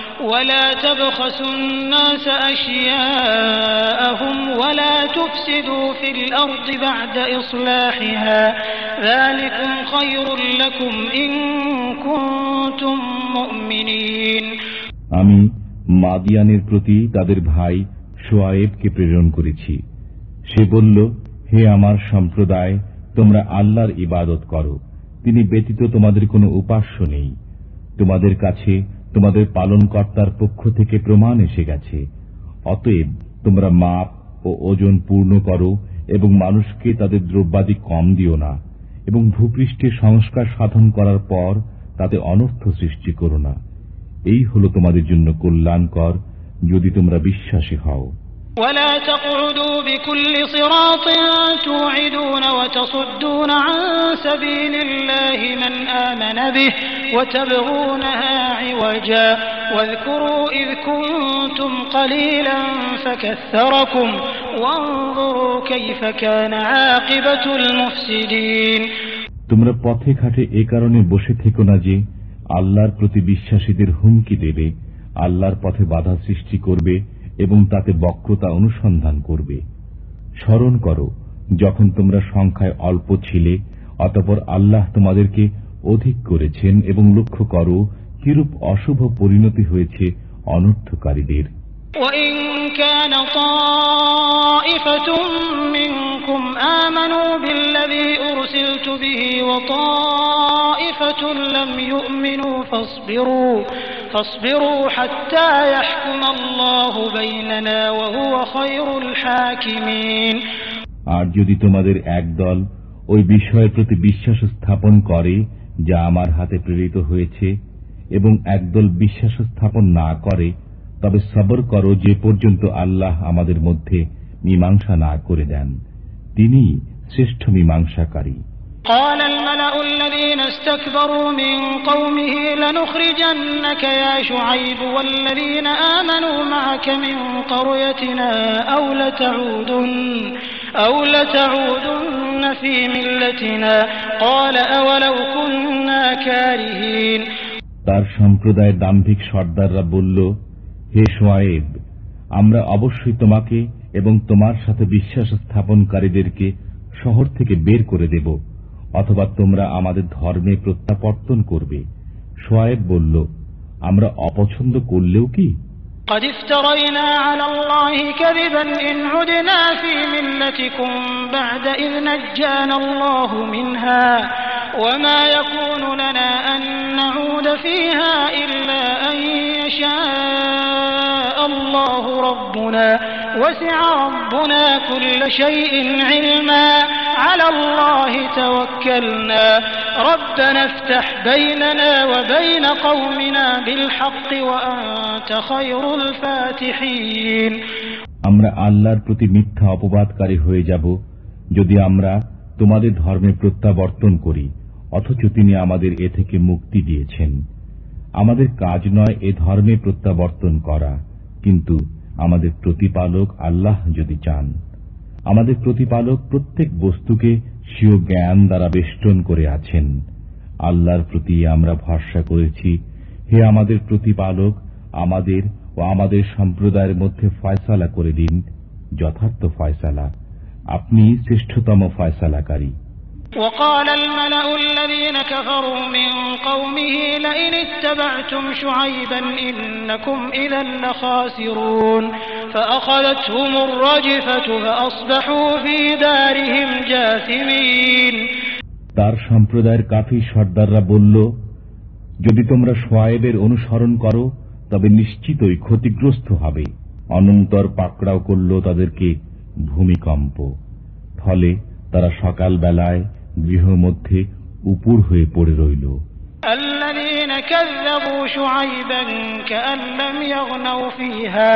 ولا تبخسوا الناس أشياءهم ولا تفسدوا في الأرض بعد إصلاحها ذلكم خير لكم إن كنتم مؤمنين আমি মাদিয়ানের প্রতি তাদের ভাই সোয়ায়েবকে প্রেরণ করেছি সে বলল হে আমার সম্প্রদায় তোমরা আল্লাহর ইবাদত করো তিনি ব্যতীত তোমাদের কোনো উপাস্য নেই তোমাদের কাছে তোমাদের পালনকর্তার পক্ষ থেকে প্রমাণ এসে গেছে। অতএব তোমরা মাপ ও ওজন পূর্ণ করো এবং মানুষকে তাদের দ্রব্যাদি কম দিও না এবং ভূপৃষ্ঠে সংস্কার সাধন করার পর তাতে অনর্থ সৃষ্টি করো না। এই হল তোমাদের জন্য কল্যাণকর, যদি তোমরা বিশ্বাসী হও। ولا تقعدوا بكل صراط توعدون وتصدون عن سبيل الله من آمن به وتبغونها عوجا واذكروا إذ كنتم قليلا فكثركم وانظروا كيف كان عاقبة المفسدين তোমরা পথে ঘাটে এ কারণে বসে থেকো না যে আল্লাহর প্রতি বিশ্বাসীদের হুমকি দেবে আল্লাহর পথে বাধা সৃষ্টি করবে এবং তাতে বক্রতা অনুসন্ধান করবে স্মরণ করো যখন তোমরা সংখ্যায় অল্প ছিলে অতপর আল্লাহ তোমাদেরকে অধিক করেছেন এবং লক্ষ্য করো কিরূপ অশুভ পরিণতি হয়েছে অনর্থকারীদের وإن كان طائفة منكم آمنوا بالذي أرسلت به وطائفة لم يؤمنوا فاصبروا আর যদি তোমাদের একদল ওই বিষয়ের প্রতি বিশ্বাস স্থাপন করে, যা আমার হাতে প্রেরিত হয়েছে, এবং একদল বিশ্বাস স্থাপন না করে, তবে সবর করো যে পর্যন্ত আল্লাহ আমাদের মধ্যে মীমাংসা না করে দেন। তিনি শ্রেষ্ঠ মীমাংসাকারী। قال الملأ الذين استكبروا من قومه لنخرجنك يا شعيب والذين آمنوا معك من قريتنا أو لتعودن أو لتعودن في ملتنا قال أولو كنا كارهين তার সম্প্রদায়ের দাম্ভিক সর্দাররা বলল হে সোয়েব আমরা অবশ্যই তোমাকে এবং তোমার সাথে বিশ্বাস স্থাপনকারীদেরকে শহর থেকে বের করে দেব অথবা তোমরা আমাদের ধর্মে প্রত্যাবর্তন করবে সোয়েব বলল আমরা অপছন্দ করলেও কি قد افترينا على الله كذبا إن عدنا في ملتكم بعد إذ نجانا الله منها وما يكون لنا أن نعود فيها إلا أن يشاء الله ربنا وسع ربنا كل شيء علما على الله توكلنا ربنا افتح بيننا وبين قومنا بالحق وأنت خير الفاتحين আমরা আল্লাহর প্রতি মিথ্যা অপবাদকারী হয়ে যাব যদি আমরা তোমাদের ধর্মে প্রত্যাবর্তন করি অথচ তিনি আমাদের এ থেকে মুক্তি দিয়েছেন আমাদের কাজ নয় এ ধর্মে প্রত্যাবর্তন করা কিন্তু আমাদের প্রতিপালক আল্লাহ যদি চান আমাদের প্রতিপালক প্রত্যেক বস্তুকে স্বীয় জ্ঞান দ্বারা বেষ্টন করে আছেন। আল্লাহর প্রতি আমরা ভরসা করেছি, হে আমাদের প্রতিপালক, আমাদের ও আমাদের সম্প্রদায়ের মধ্যে ফয়সালা করে দিন, যথার্থ ফয়সালা। আপনি শ্রেষ্ঠতম ফয়সালাকারী। وقال الملأ الذين كفروا من قومه لئن اتبعتم شعيبا إنكم إذا لخاسرون فأخذتهم الرجفة فأصبحوا في دارهم جاثمين তার সম্প্রদায়ের কাফি সর্দাররা বলল যদি তোমরা সোয়েবের অনুসরণ করো তবে নিশ্চিতই ক্ষতিগ্রস্ত হবে অনন্তর পাকড়াও করল তাদেরকে ভূমিকম্প ফলে তারা সকাল বেলায় গৃহ মধ্যে উপুর হয়ে পড়ে রইল الذين كذبوا شعيبا كأن لم يغنوا فيها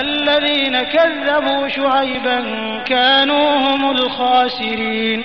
الذين كذبوا شعيبا كانوا هم الخاسرين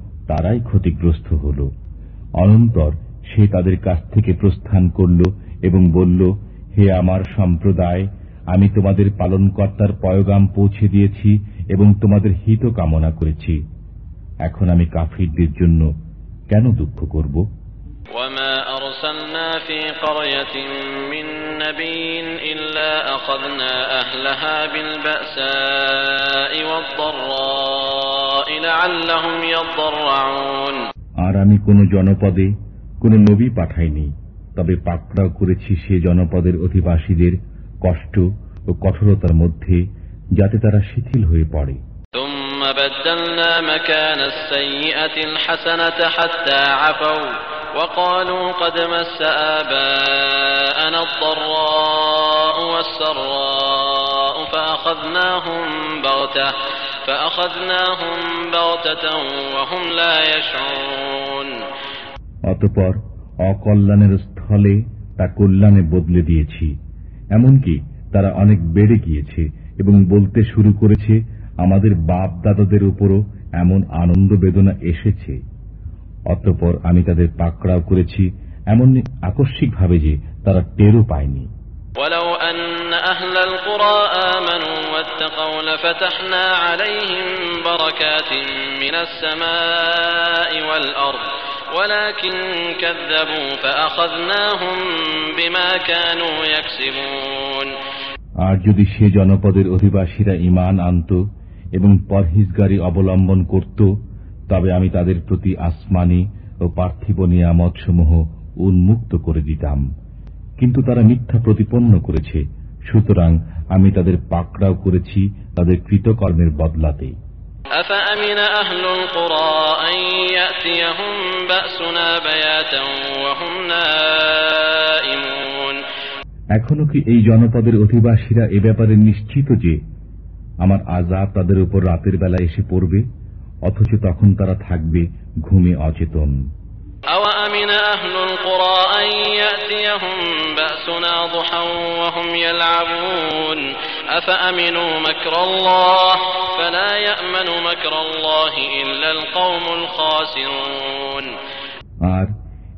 তারাই ক্ষতিগ্রস্ত হল অনন্তর সে তাদের কাছ থেকে প্রস্থান করল এবং বলল হে আমার সম্প্রদায় আমি তোমাদের পালনকর্তার পয়গাম পৌঁছে দিয়েছি এবং তোমাদের হিত কামনা করেছি এখন আমি কাফিরদের জন্য কেন দুঃখ করব وما أرسلنا في قرية من نبي إلا أخذنا أهلها بالبأساء والضراء لعلهم يضرعون আর আমি কোন জনপদে কোন নবী পাঠাইনি তবে পাকড়াও করেছি সে জনপদের অধিবাসীদের কষ্ট ও কঠোরতার মধ্যে যাতে তারা শিথিল হয়ে পড়ে ثم بدلنا مكان السيئة الحسنة حتى عفوا وقالوا قد مس آباءنا الضراء والسراء فأخذناهم بغتة فأخذناهم بغتة وهم لا يشعرون অতপর অকল্যাণের স্থলে তা কল্যাণে বদলে দিয়েছি এমনকি তারা অনেক বেড়ে গিয়েছে এবং বলতে শুরু করেছে আমাদের বাপ দাদাদের উপরও এমন আনন্দ বেদনা এসেছে অতঃপর আমি তাদের পাকড়াও করেছি এমন আকস্মিকভাবে যে তারা টেরও পায়নি ولو أن أهل القرى آمنوا واتقوا لفتحنا عليهم بركات من السماء والأرض ولكن كذبوا فأخذناهم بما كانوا يكسبون আর যদি সে জনপদের অধিবাসীরা ইমান আনত এবং পরহিজগারি অবলম্বন করত তবে আমি তাদের প্রতি আসমানি ও পার্থিব নিয়ামতসমূহ উন্মুক্ত করে দিতাম কিন্তু তারা মিথ্যা প্রতিপন্ন করেছে। সুতরাং আমি তাদের পাকড়াও করেছি তাদের কৃতকর্মের বদলাতে। এখনও কি এই জনপদের অধিবাসীরা এ ব্যাপারে নিশ্চিত যে আমার আজাব তাদের উপর রাতের বেলা এসে পড়বে অথচ তখন তারা থাকবে ঘুমে অচেতন? আওয়া আমিনা আহলুল কুরা بأسنا ضحى وهم يلعبون أفأمنوا مكر الله فلا يأمن مكر الله إلا القوم الخاسرون আর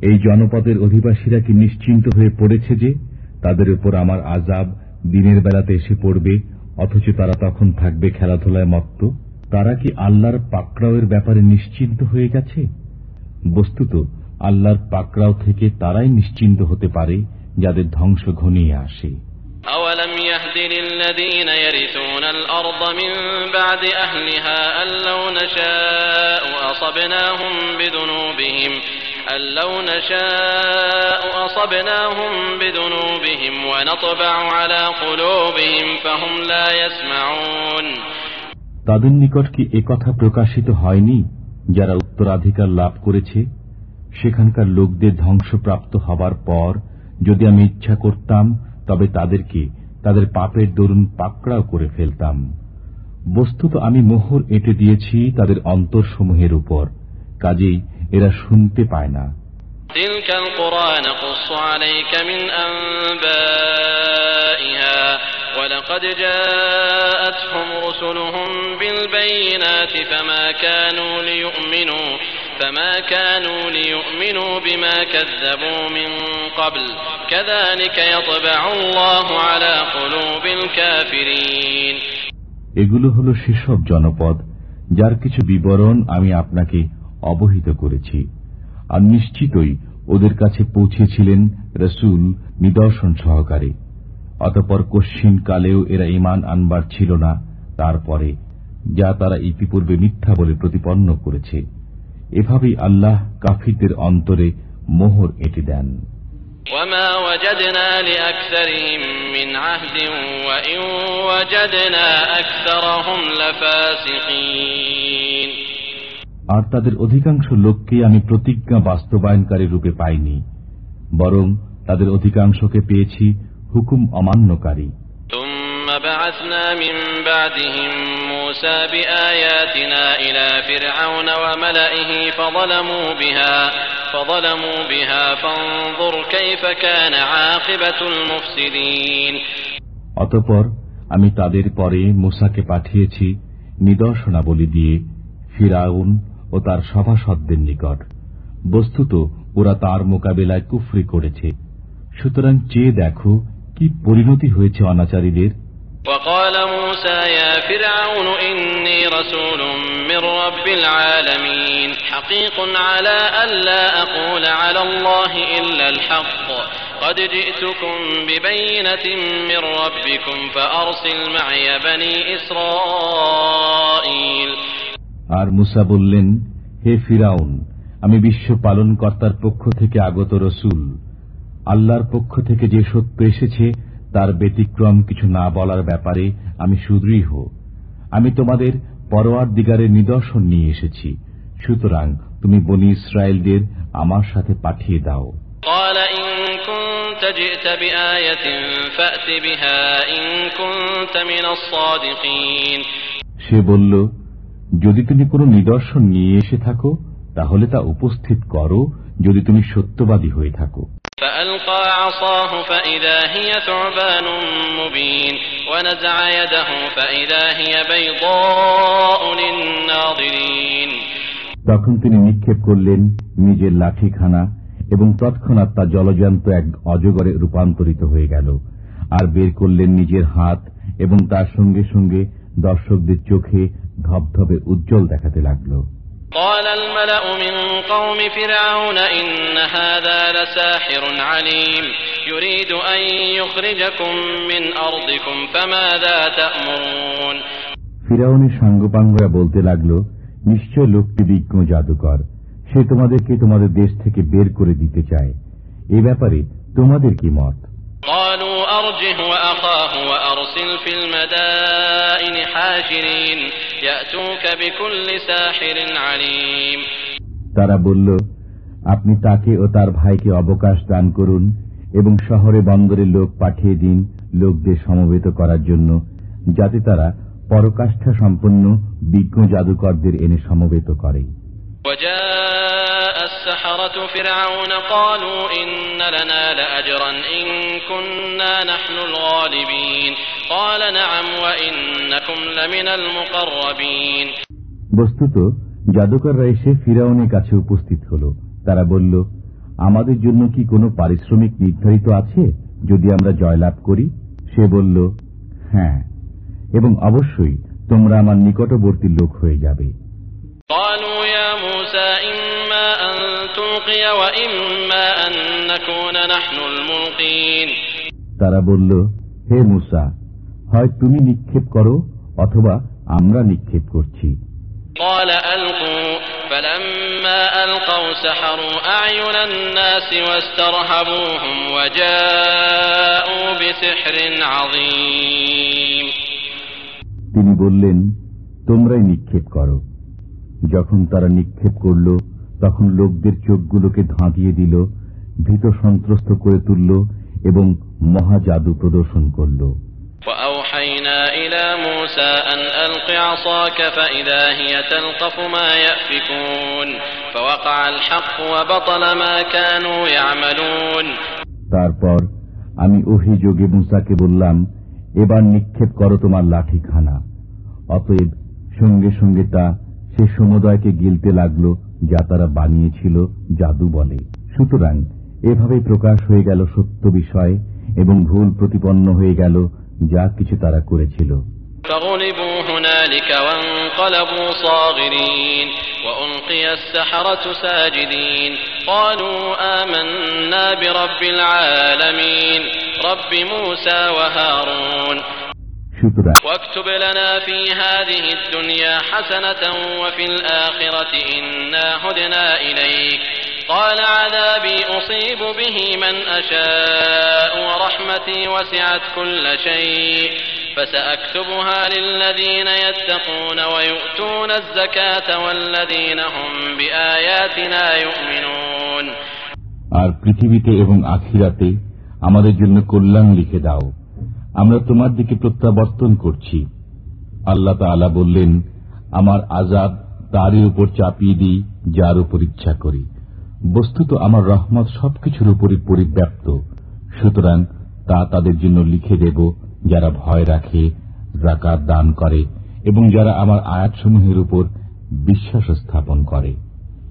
এই জনপদের অধিবাসীরা কি নিশ্চিন্ত হয়ে পড়েছে যে তাদের উপর আমার আজাব দিনের বেলাতে এসে পড়বে অথচ তারা তখন থাকবে খেলাধুলায় মত্ত তারা কি আল্লাহর পাকড়াওয়ের ব্যাপারে নিশ্চিন্ত হয়ে গেছে বস্তুত আল্লাহর পাকড়াও থেকে তারাই নিশ্চিন্ত হতে পারে যাদের ধ্বংস ঘনিয়ে আসে أولم يهد للذين يرثون الأرض من بعد أهلها أن لو نشاء أصبناهم بذنوبهم أن لو نشاء أصبناهم بذنوبهم ونطبع على قلوبهم فهم لا يسمعون তাদের নিকট কি একথা প্রকাশিত হয়নি যারা উত্তরাধিকার লাভ করেছে সেখানকার লোকদের ধ্বংসপ্রাপ্ত হবার পর যদি আমি ইচ্ছা করতাম, তবে তাদেরকে, তাদের পাপের দরুন পাকড়াও করে ফেলতাম। বস্তুত আমি মোহর এঁটে দিয়েছি তাদের অন্তরসমূহের উপর, কাজেই এরা শুনতে পায় না। জা القرى نقص عليك من أنبائها ولقد جاءتهم رسلهم بالبينات فما كانوا ليؤمنوا فما كانوا ليؤمنوا بما كذبوا من قبل كذلك يطبع الله على قلوب الكافرين এগুলো হল সেসব জনপদ যার কিছু বিবরণ আমি আপনাকে অবহিত করেছি আর নিশ্চিতই ওদের কাছে পৌঁছেছিলেন রসুল নিদর্শন সহকারে অতপর কশ্চিন কালেও এরা ইমান আনবার ছিল না তারপরে যা তারা ইতিপূর্বে মিথ্যা বলে প্রতিপন্ন করেছে এভাবেই আল্লাহ কাফিরদের অন্তরে মোহর এঁটে দেন وما وجدنا لأكثرهم من عهد وإن وجدنا أكثرهم لفاسقين আর তাদের অধিকাংশ লোককে আমি প্রতিজ্ঞা বাস্তবায়নকারী রূপে পাইনি বরং তাদের অধিকাংশকে পেয়েছি হুকুম অমান্যকারী ثم بعثنا من بعدهم موسى بآياتنا إلى فرعون وملئه فظلموا بها فظلموا بها فانظر كيف كان عاقبة المفسدين অতপর আমি তাদের পরে মুসাকে পাঠিয়েছি নিদর্শনাবলী দিয়ে ফিরাউন ও তার সভাসদদের নিকট বস্তুত ওরা তার মোকাবেলায় কুফরি করেছে সুতরাং চেয়ে দেখো কি পরিণতি হয়েছে অনাচারীদের وقال موسى يا فرعون إني رسول من رب العالمين حقيق على ألا أقول على الله إلا الحق قد جئتكم ببينة من ربكم فأرسل معي بني إسرائيل আর মুসা বললেন হে ফিরাউন আমি বিশ্ব পালনকর্তার পক্ষ থেকে আগত রসুল আল্লাহর পক্ষ থেকে যে সত্য এসেছে তার ব্যতিক্রম কিছু না বলার ব্যাপারে আমি সুদৃঢ়। আমি তোমাদের পরোয়ার দিগারের নিদর্শন নিয়ে এসেছি। সুতরাং তুমি বনি ইসরায়েলদের আমার সাথে পাঠিয়ে দাও। সে বলল যদি তুমি কোনো নিদর্শন নিয়ে এসে থাকো তাহলে তা উপস্থিত করো যদি তুমি সত্যবাদী হয়ে থাকো। فألقى عصاه فإذا هي ثعبان مبين ونزع يده فإذا هي بيضاء للناظرين তখন তিনি নিক্ষেপ করলেন নিজের লাঠিখানা এবং তৎক্ষণাৎ তা জলজান্ত এক অজগরে রূপান্তরিত হয়ে গেল আর বের করলেন নিজের হাত এবং তার সঙ্গে সঙ্গে দর্শকদের চোখে ধবধবে উজ্জ্বল দেখাতে লাগল قال الملأ من قوم فرعون إن هذا لساحر عليم يريد أن يخرجكم من أرضكم فماذا تأمرون ফিরাউনের সাঙ্গপাঙ্গরা বলতে লাগল নিশ্চয় লোকটি বিজ্ঞ জাদুকর সে তোমাদেরকে তোমাদের দেশ থেকে বের করে দিতে চায় এ ব্যাপারে তোমাদের কি মত قالوا أرجه وأخاه وأرسل في المدائن حاشرين তারা বলল, আপনি তাকে ও তার ভাইকে অবকাশ দান করুন এবং শহরে বন্দরে লোক পাঠিয়ে দিন লোকদের সমবেত করার জন্য, যাতে তারা পরকাষ্ঠা সম্পন্ন বিজ্ঞ জাদুকরদের এনে সমবেত করে। وجاء السحرة فرعون قالوا إن لنا لأجرا إن كنا نحن الغالبين قال نعم وإنكم لمن المقربين বস্তুত জাদুকররা এসে ফিরাউনের কাছে উপস্থিত হল তারা বলল আমাদের জন্য কি কোনো পারিশ্রমিক নির্ধারিত আছে যদি আমরা জয়লাভ করি সে বলল হ্যাঁ এবং অবশ্যই তোমরা আমার নিকটবর্তী লোক হয়ে যাবে তারা বলল হে মূসা হয় তুমি নিক্ষেপ করো অথবা আমরা নিক্ষেপ করছি। তিনি বললেন তোমরাই নিক্ষেপ করো। যখন তারা নিক্ষেপ করল তখন লোকদের চোখগুলোকে ধাঁধিয়ে দিল ভীত সন্ত্রস্ত করে তুলল এবং মহা জাদু প্রদর্শন করল। তারপর আমি অভিযোগে মুসাকে বললাম এবার নিক্ষেপ করো তোমার লাঠিখানা। অতএব সঙ্গে সঙ্গে তা সে সমুদয়কে গিলতে লাগলো যা তারা বানিয়েছিল জাদু বলে সুতরাং এভাবে প্রকাশ হয়ে গেল সত্য বিষয় এবং ভুল প্রতিপন্ন হয়ে গেল যা কিছু তারা করেছিল فغلبوا هنالك وانقلبوا صاغرين وألقي السحرة ساجدين قالوا آمنا برب العالمين رب موسى وهارون সুতরাং واكتب لنا في هذه الدنيا حسنة وفي الآخرة إنا هدنا إليك قال عذابي أصيب به من أشاء ورحمتي وسعت كل شيء فسأكتبها للذين يتقون ويؤتون الزكاة والذين هم بآياتنا يؤمنون আর পৃথিবীতে এবং আখিরাতে আমাদের জন্য কল্যাণ লিখে দাও আমরা তোমার দিকে প্রত্যাবর্তন করছি। আল্লাহ তাআলা বললেন, আমার আজাব তারই উপর চাপিয়ে দিই, যার উপর ইচ্ছা করি। বস্তুত আমার রহমত সবকিছুর উপরই পরিব্যাপ্ত। সুতরাং তা তাদের জন্য লিখে দেব, যারা ভয় রাখে জাকাত দান করে, এবং যারা আমার আয়াতসমূহের উপর বিশ্বাস স্থাপন করে।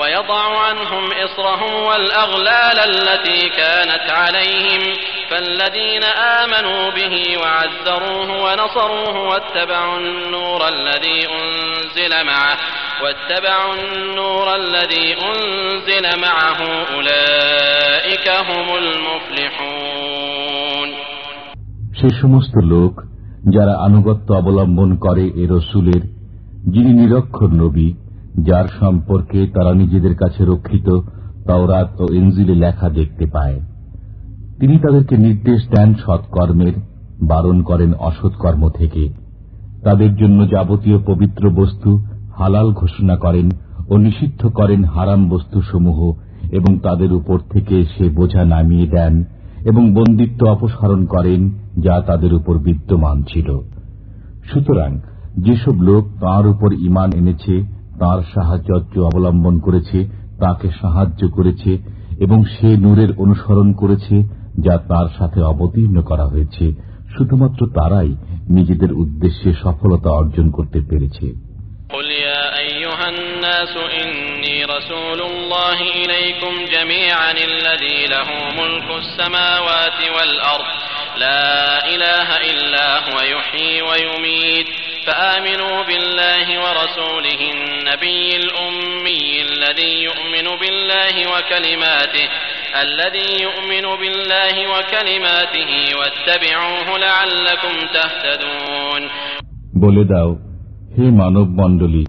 ويضع عنهم إصرهم والأغلال التي كانت عليهم فالذين آمنوا به وعزروه ونصروه واتبعوا النور الذي أنزل معه واتبعوا النور الذي أنزل معه أولئك هم المفلحون সে সমস্ত লোক যারা আনুগত্য অবলম্বন করে এ রসুলের যিনি নিরক্ষর নবী যার সম্পর্কে তারা নিজেদের কাছে রক্ষিত তাওরাত ও এনজিলে লেখা দেখতে পায়। তিনি তাদেরকে নির্দেশ দেন সৎকর্মের, বারণ করেন অসৎকর্ম থেকে। তাদের জন্য যাবতীয় পবিত্র বস্তু হালাল ঘোষণা করেন ও নিষিদ্ধ করেন হারাম বস্তুসমূহ এবং তাদের উপর থেকে সে বোঝা নামিয়ে দেন এবং বন্দিত্ব অপসারণ করেন যা তাদের উপর বিদ্যমান ছিল। সুতরাং যেসব লোক তাঁর উপর ইমান এনেছে তার সাহায্য অবলম্বন করেছে, তাকে সাহায্য করেছে, এবং সে নূরের অনুসরণ করেছে, যা তার সাথে অবতীর্ণ করা হয়েছে। শুধুমাত্র তারাই নিজেদের উদ্দেশ্যে সফলতা অর্জন করতে পেরেছে। لا إله إلا هو يحيي ويميت. الله إليكم جميعا الذي له ملك السماوات والأرض لا إله إلا هو يحيي ويميت فآمنوا بالله ورسوله النبي الأمي الذي يؤمن بالله وكلماته الذي يؤمن بالله وكلماته واتبعوه لعلكم تهتدون বলে দাও হে মানব মণ্ডলী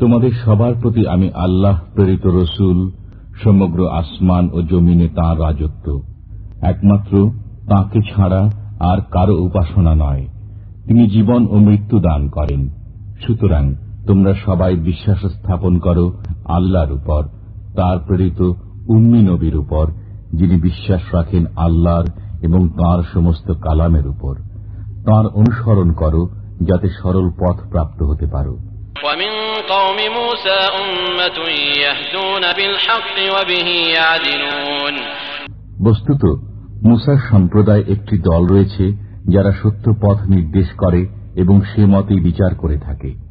তোমাদের সবার প্রতি আমি আল্লাহ প্রেরিত রসুল সমগ্র আসমান ও জমিনে তাঁর রাজত্ব একমাত্র তাঁকে ছাড়া আর কারো উপাসনা নয় তিনি জীবন ও মৃত্যু দান করেন। সুতরাং তোমরা সবাই বিশ্বাস স্থাপন করো আল্লাহর উপর তার প্রেরিত উম্মি নবীর উপর যিনি বিশ্বাস রাখেন আল্লাহর এবং তার সমস্ত কালামের উপর। তার অনুসরণ করো যাতে সরল পথ প্রাপ্ত হতে পারো। বস্তুত মুসার সম্প্রদায় একটি দল রয়েছে যারা সত্য পথ নির্দেশ করে এবং সে মতে বিচার করে থাকে।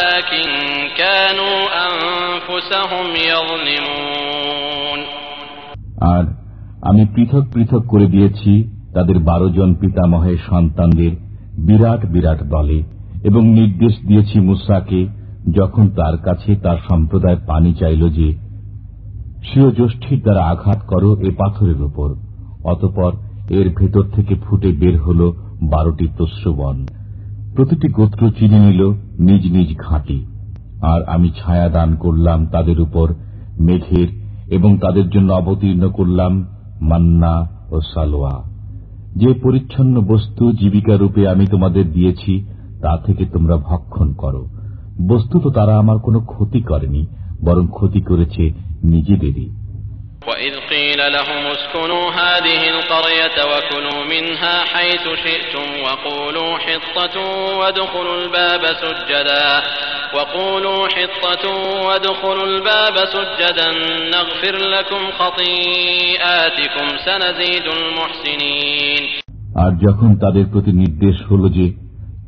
ولكن كانوا أنفسهم يظلمون আর আমি পৃথক পৃথক করে দিয়েছি তাদের বারো জন পিতামহের সন্তানদের বিরাট বিরাট দলে এবং নির্দেশ দিয়েছি মুসাকে যখন তার কাছে তার সম্প্রদায় পানি চাইল যে স্বীয় জ্যোষ্ঠীর দ্বারা আঘাত করো এ পাথরের উপর অতপর এর ভেতর থেকে ফুটে বের হল বারোটি তস্যবন প্রতিটি গোত্র চিনে নিল নিজ নিজ ঘাঁটি আর আমি ছায়া দান করলাম তাদের উপর মেঘের এবং তাদের জন্য অবতীর্ণ করলাম মান্না ও সালোয়া যে পরিচ্ছন্ন বস্তু জীবিকা রূপে আমি তোমাদের দিয়েছি তা থেকে তোমরা ভক্ষণ করো বস্তুত তারা আমার কোনো ক্ষতি করেনি বরং ক্ষতি করেছে নিজেদেরই وإذ قيل لهم اسكنوا هذه القرية وكلوا منها حيث شئتم وقولوا حطة وادخلوا الباب سجدا وقولوا حطة وادخلوا الباب سجدا نغفر لكم خطيئاتكم سنزيد المحسنين আর যখন তাদের প্রতি নির্দেশ হল যে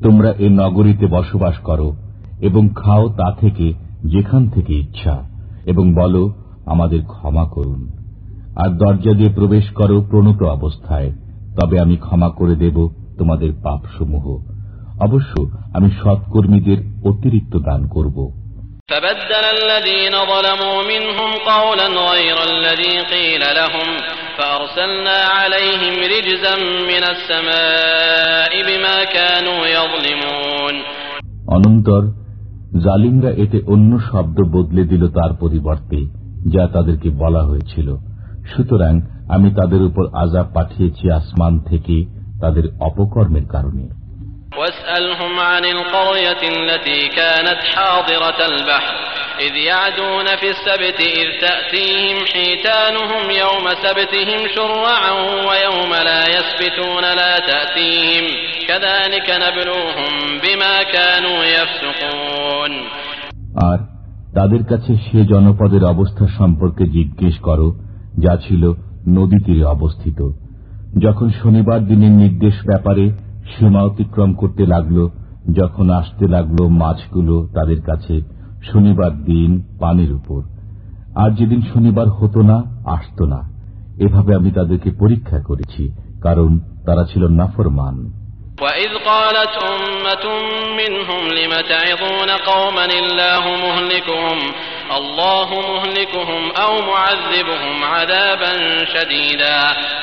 তোমরা এ নগরীতে বসবাস করো এবং খাও তা থেকে যেখান থেকে ইচ্ছা এবং বলো আমাদের ক্ষমা করুন আর দরজা দিয়ে প্রবেশ করো প্রণত অবস্থায় তবে আমি ক্ষমা করে দেব তোমাদের পাপসমূহ অবশ্য আমি সৎকর্মীদের অতিরিক্ত দান করব فبدل الذين ظلموا منهم قولا غير الذي قيل لهم فأرسلنا عليهم رجزا من السماء بما كانوا يظلمون অনন্তর জালিমরা এতে অন্য শব্দ বদলে দিল তার পরিবর্তে যা তাদেরকে বলা হয়েছিল সুতরাং আমি তাদের উপর আজাব পাঠিয়েছি আসমান থেকে তাদের অপকর্মের কারণে واسألهم عن القرية التي كانت حاضرة البحر إذ يعدون في السبت إذ تأتيهم حيتانهم يوم سبتهم شرعا ويوم لا يسبتون لا تأتيهم كذلك نبلوهم بما كانوا يفسقون আর তাদের কাছে সে জনপদের অবস্থা সম্পর্কে জিজ্ঞেস করো যা ছিল নদী তীরে অবস্থিত। যখন শনিবার দিনের নির্দেশ ব্যাপারে সীমা অতিক্রম করতে লাগল, যখন আসতে লাগল মাছগুলো তাদের কাছে, শনিবার দিন পানির উপর। আর যেদিন শনিবার হতো না, আসত না। এভাবে আমি তাদেরকে পরীক্ষা করেছি, কারণ তারা ছিল নাফরমান। وإذ قالت أمة منهم لم تعظون قوما الله مهلكهم الله مهلكهم أو معذبهم عذابا شديدا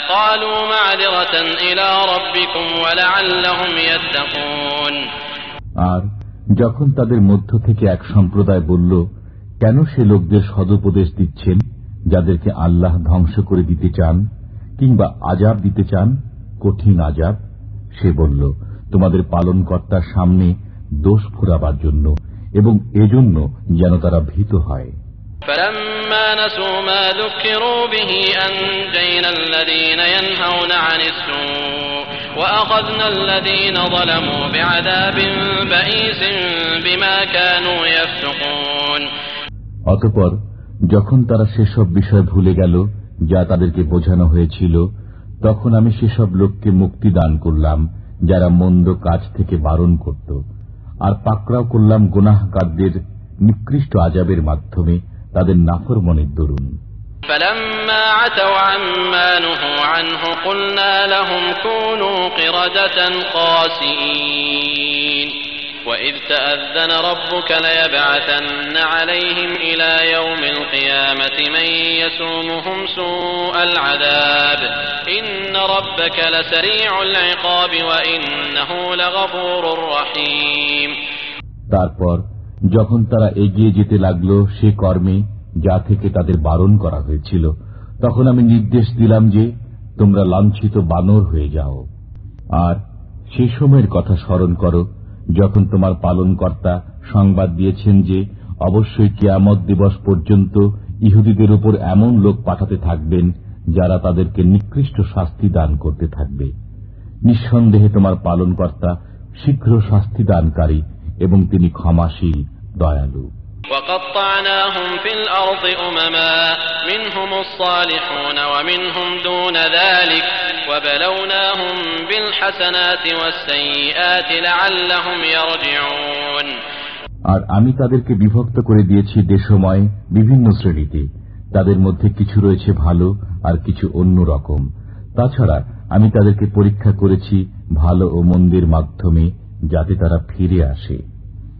قالوا معذرة إلى ربكم ولعلهم يتقون আর যখন তাদের মধ্য থেকে এক সম্প্রদায় বলল কেন সে লোকদের সদুপদেশ দিচ্ছেন যাদেরকে আল্লাহ ধ্বংস করে দিতে চান কিংবা আজাব দিতে চান কঠিন আজাব সে বলল তোমাদের পালনকর্তার সামনে দোষ ফুরাবার জন্য এবং এজন্য যেন তারা ভীত হয়। অতপর যখন তারা সেসব বিষয় ভুলে গেল যা তাদেরকে বোঝানো হয়েছিল তখন আমি সেসব লোককে মুক্তি দান করলাম যারা মন্দ কাজ থেকে বারণ করত আর পাকড়াও করলাম গুনাহগারদের নিকৃষ্ট আজাবের মাধ্যমে তাদের নাফরমনের দরুন فلما عتوا عما نهوا عنه قلنا لهم كونوا قردة خاسئين وإذ تأذن ربك ليبعثن عليهم إلى يوم القيامة من يسومهم سوء العذاب إن ربك لسريع العقاب وإنه لغفور رحيم তারপর যখন তারা এগিয়ে যেতে লাগলো সে কর্মে যা থেকে তাদের বারণ করা হয়েছিল তখন আমি নির্দেশ দিলাম যে তোমরা লাঞ্ছিত বানর হয়ে যাও আর সে সময়ের কথা স্মরণ করো যখন তোমার পালনকর্তা সংবাদ দিয়েছেন যে অবশ্যই কিয়ামত দিবস পর্যন্ত ইহুদিদের উপর এমন লোক পাঠাতে থাকবেন যারা তাদেরকে নিকৃষ্ট শাস্তি দান করতে থাকবে নিঃসন্দেহে তোমার পালনকর্তা শীঘ্র শাস্তি দানকারী এবং তিনি ক্ষমাশীল দয়ালু وقطعناهم في الأرض أمما منهم الصالحون ومنهم دون ذلك وبلوناهم بالحسنات والسيئات لعلهم يرجعون আর আমি তাদেরকে বিভক্ত করে দিয়েছি দেশময় বিভিন্ন শ্রেণীতে তাদের মধ্যে কিছু রয়েছে ভালো আর কিছু অন্য রকম তাছাড়া আমি তাদেরকে পরীক্ষা করেছি ভালো ও মন্দের মাধ্যমে যাতে তারা ফিরে আসে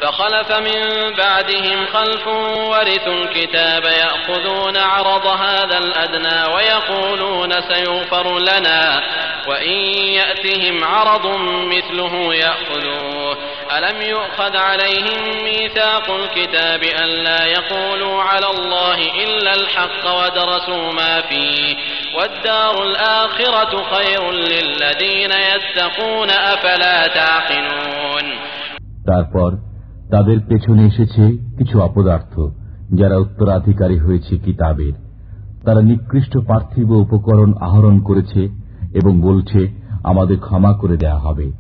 فخلف من بعدهم خلف ورثوا الكتاب يأخذون عرض هذا الأدنى ويقولون سيغفر لنا وإن يأتهم عرض مثله يأخذوه. ألم يؤخذ عليهم ميثاق الكتاب أن لا يقولوا على الله إلا الحق ودرسوا ما فيه؟ والدار الآخرة خير للذين يتقون أفلا تعقلون. তাদের পেছনে এসেছে কিছু অপদার্থ, যারা উত্তরাধিকারী হয়েছে কিতাবের। তারা নিকৃষ্ট পার্থিব উপকরণ আহরণ করেছে এবং বলছে, আমাদের ক্ষমা করে দেয়া হবে।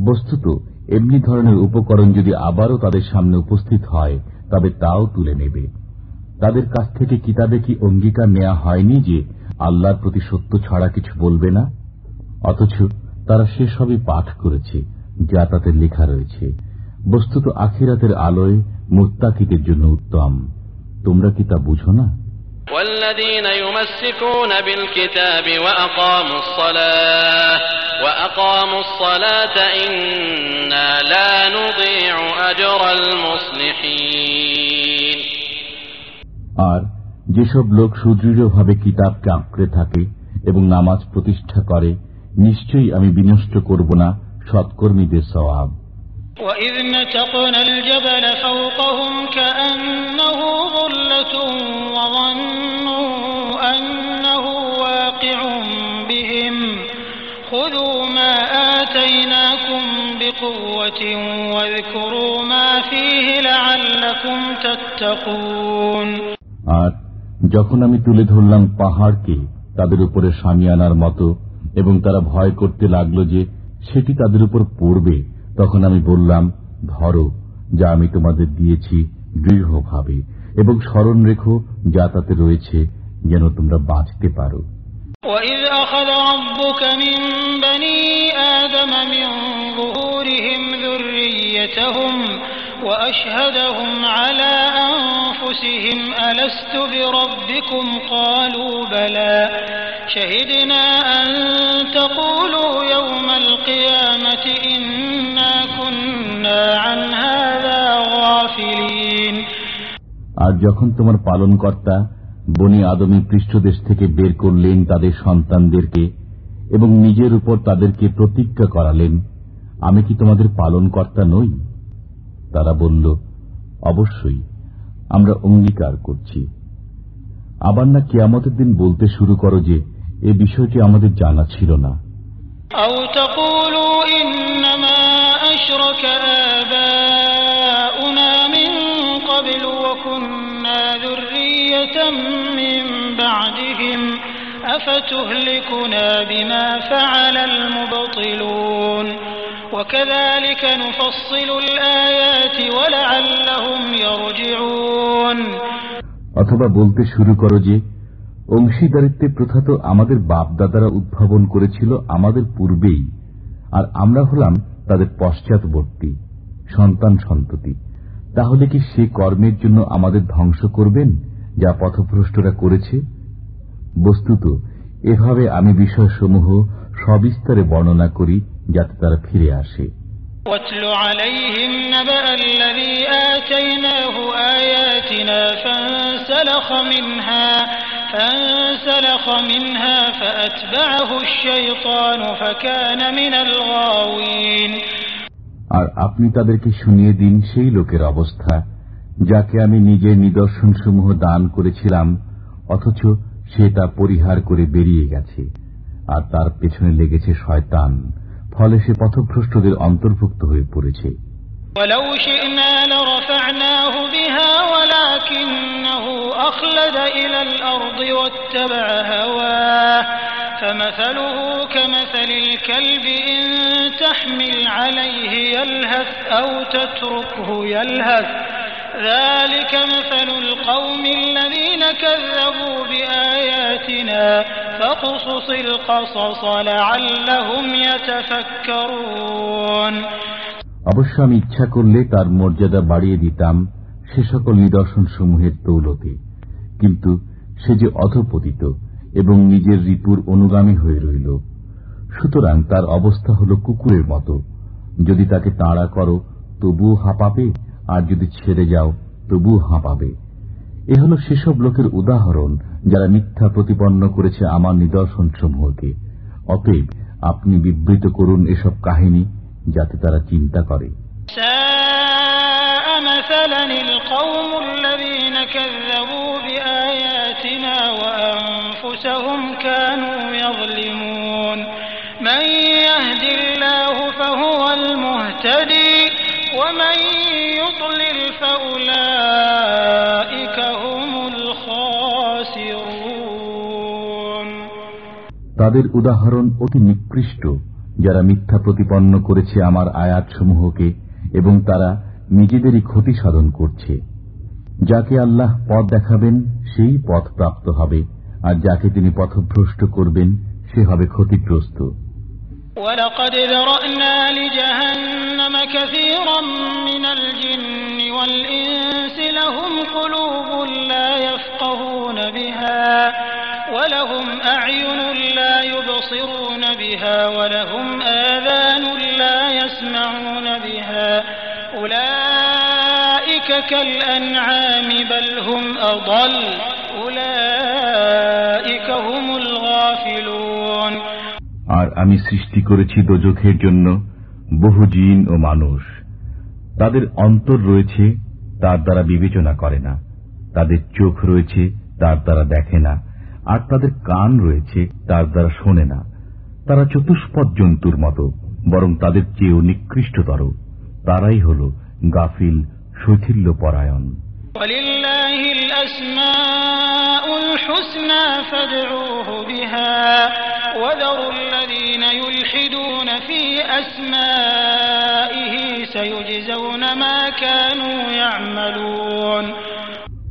বস্তুত, এমনি ধরনের উপকরণ যদি আবারও তাদের সামনে উপস্থিত হয়, তবে তাও তুলে নেবে। তাদের কাছ থেকে কিতাবে কি অঙ্গীকার নেওয়া হয়নি যে আল্লাহর প্রতি সত্য ছাড়া কিছু বলবে না? অথচ তারা সেসবই পাঠ করেছে, যা তাতে লেখা রয়েছে। বস্তুত আখিরাতের আলোয় মুত্তাকিদের জন্য উত্তম তোমরা কি তা বুঝো না والذين يمسكون بالكتاب وأقاموا الصلاة وأقاموا الصلاة إنا لا نضيع أجر المصلحين আর যেসব লোক সুদৃঢ়ভাবে কিতাবকে আঁকড়ে থাকে এবং নামাজ প্রতিষ্ঠা করে নিশ্চয়ই আমি বিনষ্ট করব না সৎকর্মীদের স্বভাব وإذ نتقنا الجبل فوقهم كأنه ظلة وظنوا أنه واقع بهم خذوا ما آتيناكم بقوة واذكروا ما فيه لعلكم تتقون আর যখন আমি তুলে ধরলাম পাহাড়কে তাদের উপরে সামিয়ানার মতো এবং তারা ভয় করতে লাগলো যে সেটি তাদের উপর পড়বে তখন আমি বললাম ধরো যা আমি তোমাদের দিয়েছি দৃঢ়ভাবে এবং স্মরণ রেখো যা তাতে রয়েছে যেন তোমরা বাঁচতে পারো وإذ أخذ ربك من بني آدم من ظهورهم ذريتهم وأشهدهم على أنفسهم ألست بربكم قالوا بلى شهدنا أن تقولوا يوم القيامة إنا আর যখন তোমার পালনকর্তা বনি আদমী পৃষ্ঠদেশ থেকে বের করলেন তাদের সন্তানদেরকে এবং নিজের উপর তাদেরকে প্রতিজ্ঞা করালেন আমি কি তোমাদের পালনকর্তা নই? তারা বলল অবশ্যই আমরা অঙ্গীকার করছি। আবার না কিয়ামতের দিন বলতে শুরু করো যে এ বিষয়টি আমাদের জানা ছিল না। أشرك آباؤنا من قبل وكنا ذرية من بعدهم أفتهلكنا بما فعل المبطلون وكذلك نفصل الآيات ولعلهم يرجعون অথবা বলতে শুরু করো যে অংশীদারিত্বের প্রথা তো আমাদের বাপদাদারা উদ্ভাবন করেছিল আমাদের পূর্বেই আর আমরা হলাম তাদের পশ্চাৎবর্তী সন্তান সন্ততি তাহলে কি সে কর্মের জন্য আমাদের ধ্বংস করবেন যা পথভ্রষ্টরা করেছে বস্তুত এভাবে আমি বিষয়সমূহ সবিস্তারে বর্ণনা করি যাতে তারা ফিরে আসে واتل عليهم نبأ الذي آتيناه آياتنا فانسلخ منها فانسلخ منها فأتبعه الشيطان فكان من الغاوين আর আপনি তাদেরকে শুনিয়ে দিন সেই লোকের অবস্থা যাকে আমি নিজের নিদর্শনসমূহ দান করেছিলাম অথচ সে তা পরিহার করে বেরিয়ে গেছে আর তার পেছনে লেগেছে শয়তান ফলে সে পথভ্রষ্টদের অন্তর্ভুক্ত হয়ে পড়েছে ولو شئنا لرفعناه بها ولكنه أخلد إلى الأرض واتبع هواه فمثله كمثل الكلب إن تحمل عليه يلهث أو تتركه يلهث ذلك مثل القوم الذين كذبوا بآياتنا فاقصص القصص لعلهم يتفكرون অবশ্য আমি ইচ্ছা করলে তার মর্যাদা বাড়িয়ে দিতাম সে সকল নিদর্শন সমূহের তৌলতে কিন্তু সে যে অধপতিত এবং নিজের রিপুর অনুগামী হয়ে রইল, সুতরাং তার অবস্থা হল কুকুরের মতো। যদি তাকে তাড়া করো, তবুও হাঁপাবে, আর যদি ছেড়ে যাও, তবুও হাঁপাবে। এ হল সেসব লোকের উদাহরণ যারা মিথ্যা প্রতিপন্ন করেছে আমার নিদর্শন সমূহকে অতএব আপনি বিবৃত করুন এসব কাহিনী, যাতে তারা চিন্তা করে। وأنفسهم كانوا يظلمون من يهد الله فهو المهتدي ومن يضلل فأولئك هم الخاسرون তাদের উদাহরণ অতি নিকৃষ্ট যারা মিথ্যা প্রতিপন্ন করেছে আমার আয়াতসমূহকে এবং তারা নিজেদেরই ক্ষতি সাধন করছে যাকে আল্লাহ পথ দেখাবেন সেই পথ প্রাপ্ত হবে আর যাকে তিনি পথভ্রষ্ট করবেন সে হবে ক্ষতিগ্রস্ত ولقد ذرأنا لجهنم كثيرا من الجن والإنس لهم قلوب لا يفقهون بها ولهم أعين لا يبصرون بها ولهم آذان لا يسمعون بها أولئك كالأنعام بل هم أضل أولئك هم الغافلون আর আমি সৃষ্টি করেছি দোজখের জন্য বহু জিন ও মানুষ তাদের অন্তর রয়েছে তার দ্বারা বিবেচনা করে না তাদের চোখ রয়েছে তার দ্বারা দেখে না আর তাদের কান রয়েছে তার দ্বারা শোনে না তারা চতুষ্পদ জন্তুর মতো বরং তাদের চেয়েও নিকৃষ্টতর তারাই হল গাফিল শৈথিল্যপরায়ণ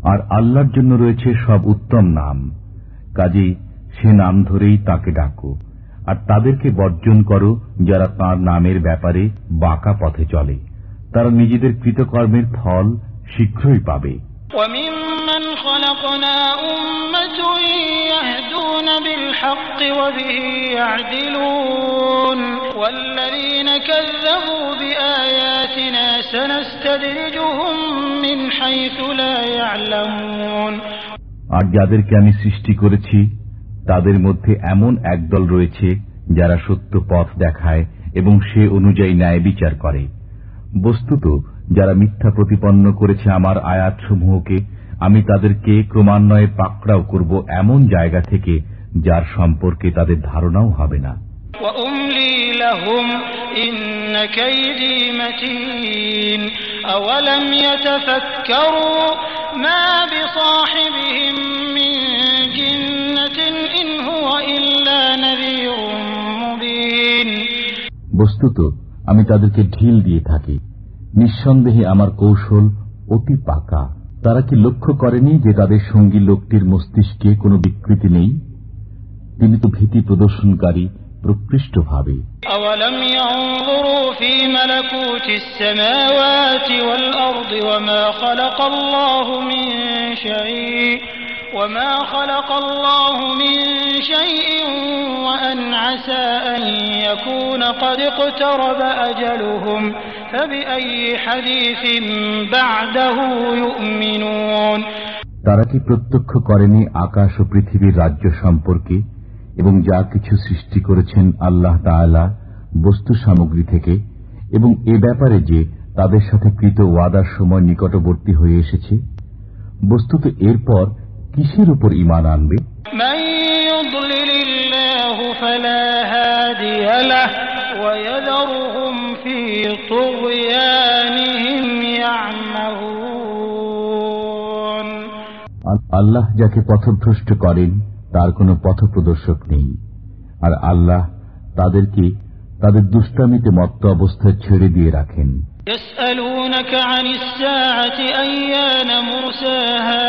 আর আল্লাহর জন্য রয়েছে সব উত্তম নাম। কাজেই সে নাম ধরেই তাকে ডাকো। আর তাদেরকে বর্জন করো যারা তার নামের ব্যাপারে বাঁকা পথে চলে। তারা নিজেদের কৃতকর্মের ফল শীঘ্রই পাবে। আর যাদেরকে আমি সৃষ্টি করেছি তাদের মধ্যে এমন একদল রয়েছে যারা সত্য পথ দেখায় এবং সে অনুযায়ী ন্যায় বিচার করে। বস্তুত যারা মিথ্যা প্রতিপন্ন করেছে আমার আয়াতসমূহকে আমি তাদেরকে ক্রমান্বয়ে পাকড়াও করব এমন জায়গা থেকে যার সম্পর্কে তাদের ধারণাও হবে না وأملي لهم إن كيدي متين أولم يتفكروا ما بصاحبهم من جنة إن هو إلا نذير مبين বস্তুত আমি তাদেরকে ঢিল দিয়ে থাকি। নিঃসন্দেহে আমার কৌশল অতি পাকা। তারা কি লক্ষ্য করেনি যে তাদের সঙ্গী লোকটির মস্তিষ্কে কোনো বিকৃতি নেই? তিনি তো ভীতি প্রদর্শনকারী, প্রকৃষ্টভাবে। ভাবে ينظروا في ملكوت السماوات والأرض وما خلق الله من شيء وما خلق الله من شيء وأن عسى أن يكون قد اقترب أجلهم فبأي حديث بعده يؤمنون তারা কি প্রত্যক্ষ করেনি আকাশ ও পৃথিবীর রাজ্য সম্পর্কে এবং যা কিছু সৃষ্টি করেছেন আল্লাহ তাআলা বস্তু সামগ্রী থেকে এবং এ ব্যাপারে যে তাদের সাথে কৃত ওয়াদার সময় নিকটবর্তী হয়ে এসেছে বস্তুত এরপর কিসের উপর ইমান আনবে من يضلل الله فلا هادي له ويذرهم في طغيانهم يعمهون আ- আল্লাহ যাকে পথভ্রষ্ট করেন তার কোনো পথপ্রদর্শক নেই আর আল্লাহ তাদেরকে তাদের দুষ্টামিতে মত্ত অবস্থায় ছেড়ে দিয়ে রাখেন يسألونك عن الساعة أيان مرساها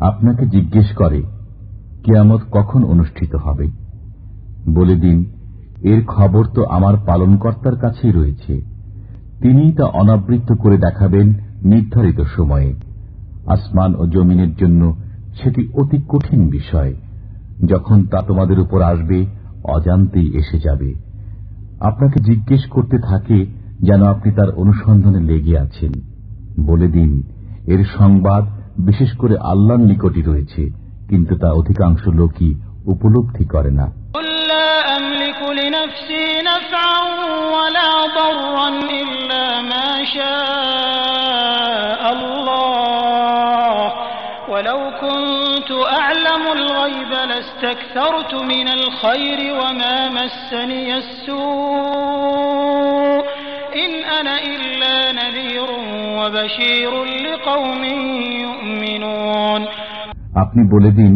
আপনাকে জিজ্ঞেস করে, কেয়ামত কখন অনুষ্ঠিত হবে? বলে দিন, এর খবর তো আমার পালনকর্তার কাছেই রয়েছে। তিনি তা অনাবৃত্ত করে দেখাবেন নির্ধারিত সময়ে। আসমান ও জমিনের জন্য সেটি অতি কঠিন বিষয়। যখন তা তোমাদের উপর আসবে, অজান্তেই এসে যাবে। আপনাকে জিজ্ঞেস করতে থাকে যেন আপনি তার অনুসন্ধানে লেগে আছেন। বলে দিন, এর সংবাদ বিশেষ করে আল্লাহর নিকটই রয়েছে কিন্তু তা অধিকাংশ লোকই উপলব্ধি করে না قل لا أملك لنفسي نفعا ولا ضرا إلا ما شاء الله ولو كنت أعلم الغيب لاستكثرت من الخير وما مسني السوء ইন আনা ইল্লা নাযীরুন ওয়া বাশীরুন লিকাওমিন ইউমিনুন আপনি বলে দিন,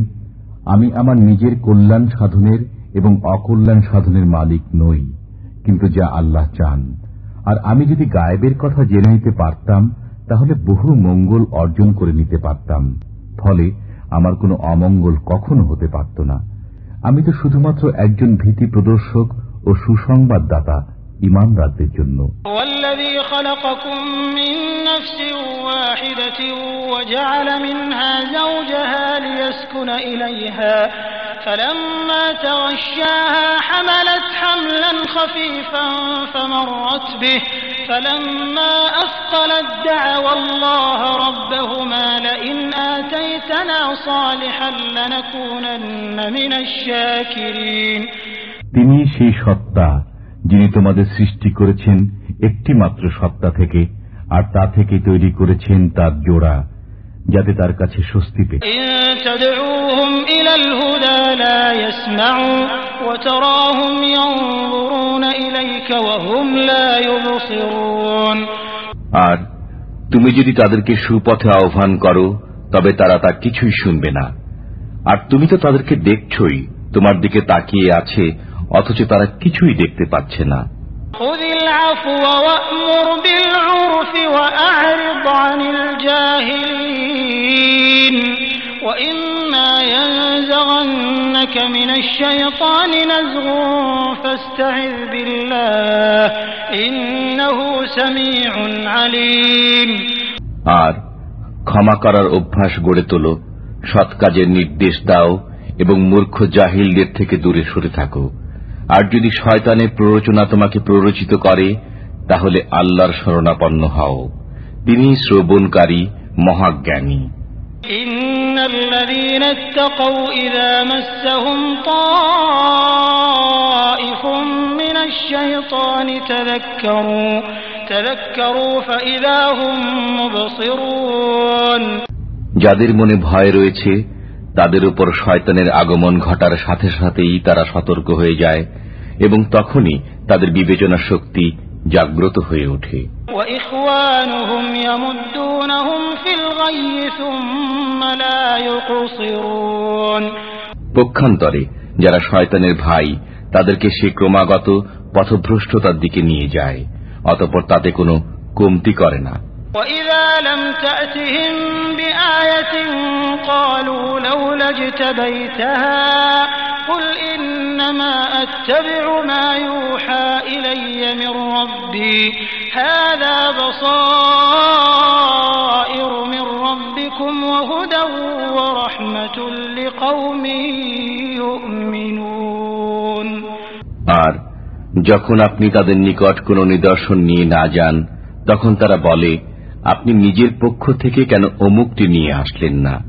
আমি আমার নিজের কল্যাণ সাধনের এবং অকল্যাণ সাধনের মালিক নই, কিন্তু যা আল্লাহ চান। আর আমি যদি গায়েবের কথা জেনে নিতে পারতাম, তাহলে বহু মঙ্গল অর্জন করে নিতে পারতাম। ফলে আমার কোনো অমঙ্গল কখনো হতে পারত না। আমি তো শুধুমাত্র একজন ভীতি প্রদর্শক ও সুসংবাদদাতা ইমানদারদের জন্য والذي خلقكم من نفس واحدة وجعل منها زوجها ليسكن إليها فلما تغشاها حملت حملا خفيفا فمرت به فلما أثقلت دعوا الله ربهما لئن آتيتنا صالحا لنكونن من الشاكرين তিনি সেই সত্তা যিনি তোমাদের সৃষ্টি করেছেন একটি মাত্র সত্তা থেকে আর তা থেকে তৈরি করেছেন তার জোড়া যাতে তার কাছে স্বস্তি পেয়ে আর তুমি যদি তাদেরকে সুপথে আহ্বান করো তবে তারা তা কিছুই শুনবে না। আর তুমি তো তাদেরকে দেখছই তোমার দিকে তাকিয়ে আছে অথচ তারা কিছুই দেখতে পাচ্ছে না। আর ক্ষমা করার অভ্যাস গড়ে তোলো সৎ কাজের নির্দেশ দাও এবং মূর্খ জাহিলদের থেকে দূরে সরে থাকো। আর যদি শয়তানের প্ররোচনা তোমাকে প্ররোচিত করে তাহলে আল্লাহর শরণাপন্ন হও তিনি শ্রবণকারী মহাজ্ঞানী إن الذين اتقوا إذا مسهم طائف من الشيطان تذكروا تذكروا فإذا هم مبصرون যাদের মনে ভয় রয়েছে তাদের উপর শয়তানের আগমন ঘটার সাথে সাথেই তারা সতর্ক হয়ে যায় এবং তখনই তাদের বিবেচনা শক্তি জাগ্রত হয়ে ওঠে। পক্ষান্তরে যারা শয়তানের ভাই তাদেরকে সে ক্রমাগত পথভ্রষ্টতার দিকে নিয়ে যায় অতপর তাতে কোনো কমতি করে না। وإذا لم تأتهم بآية قالوا لولا اجتبيتها قل إنما أتبع ما يوحى إلي من ربي هذا بصائر من ربكم وهدى ورحمة لقوم يؤمنون আর যখন আপনি তাদের নিকট কোনো নিদর্শন নিয়ে না যান তখন তারা বলে আপনি নিজের পক্ষ থেকে কেন অমুকটি নিয়ে আসলেন না?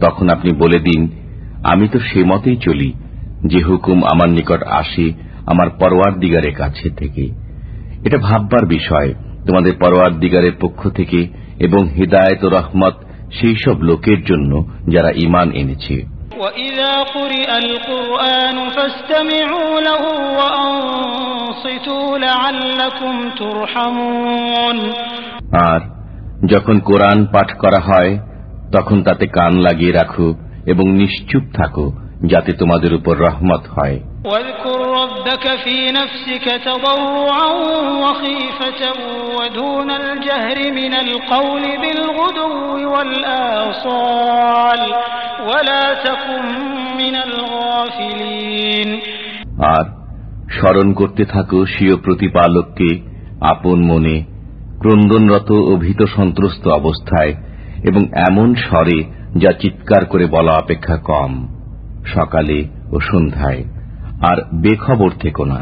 তখন আপনি বলে দিন, আমি তো সে মতেই চলি, যে হুকুম আমার নিকট আসে আমার পরোয়ার দিগারের কাছে থেকে। এটা ভাববার বিষয়, তোমাদের পরোয়ার দিগারের পক্ষ থেকে এবং হৃদায়ত রহমত সেই সব লোকের জন্য যারা ইমান এনেছে। وإذا قرئ القرآن فاستمعوا له وأنصتوا لعلكم ترحمون আর যখন কোরআন পাঠ করা হয় তখন তাতে কান লাগিয়ে রাখো এবং নিশ্চুপ থাকো যাতে তোমাদের উপর রহমত হয়। আর স্মরণ করতে থাকো স্বীয় প্রতিপালককে আপন মনে ক্রন্দনরত ও ভীত সন্ত্রস্ত অবস্থায় এবং এমন স্বরে যা চিৎকার করে বলা অপেক্ষা কম। সকালে ও সন্ধ্যায় আর বেখবর থেকো না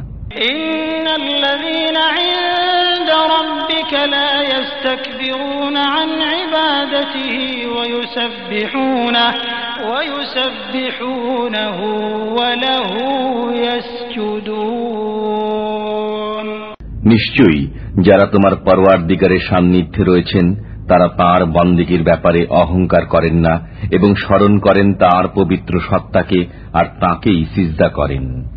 إن الذين عند ربك لا يستكبرون عن عبادته ويسبحونه ويسبحونه وله يسجدون নিশ্চয়ই যারা তোমার পরওয়ার দিগারের সান্নিধ্যে রয়েছেন তারা তাঁর বন্দিগির ব্যাপারে অহংকার করেন না এবং স্মরণ করেন তার পবিত্র সত্তাকে আর তাঁকেই সিজদা করেন।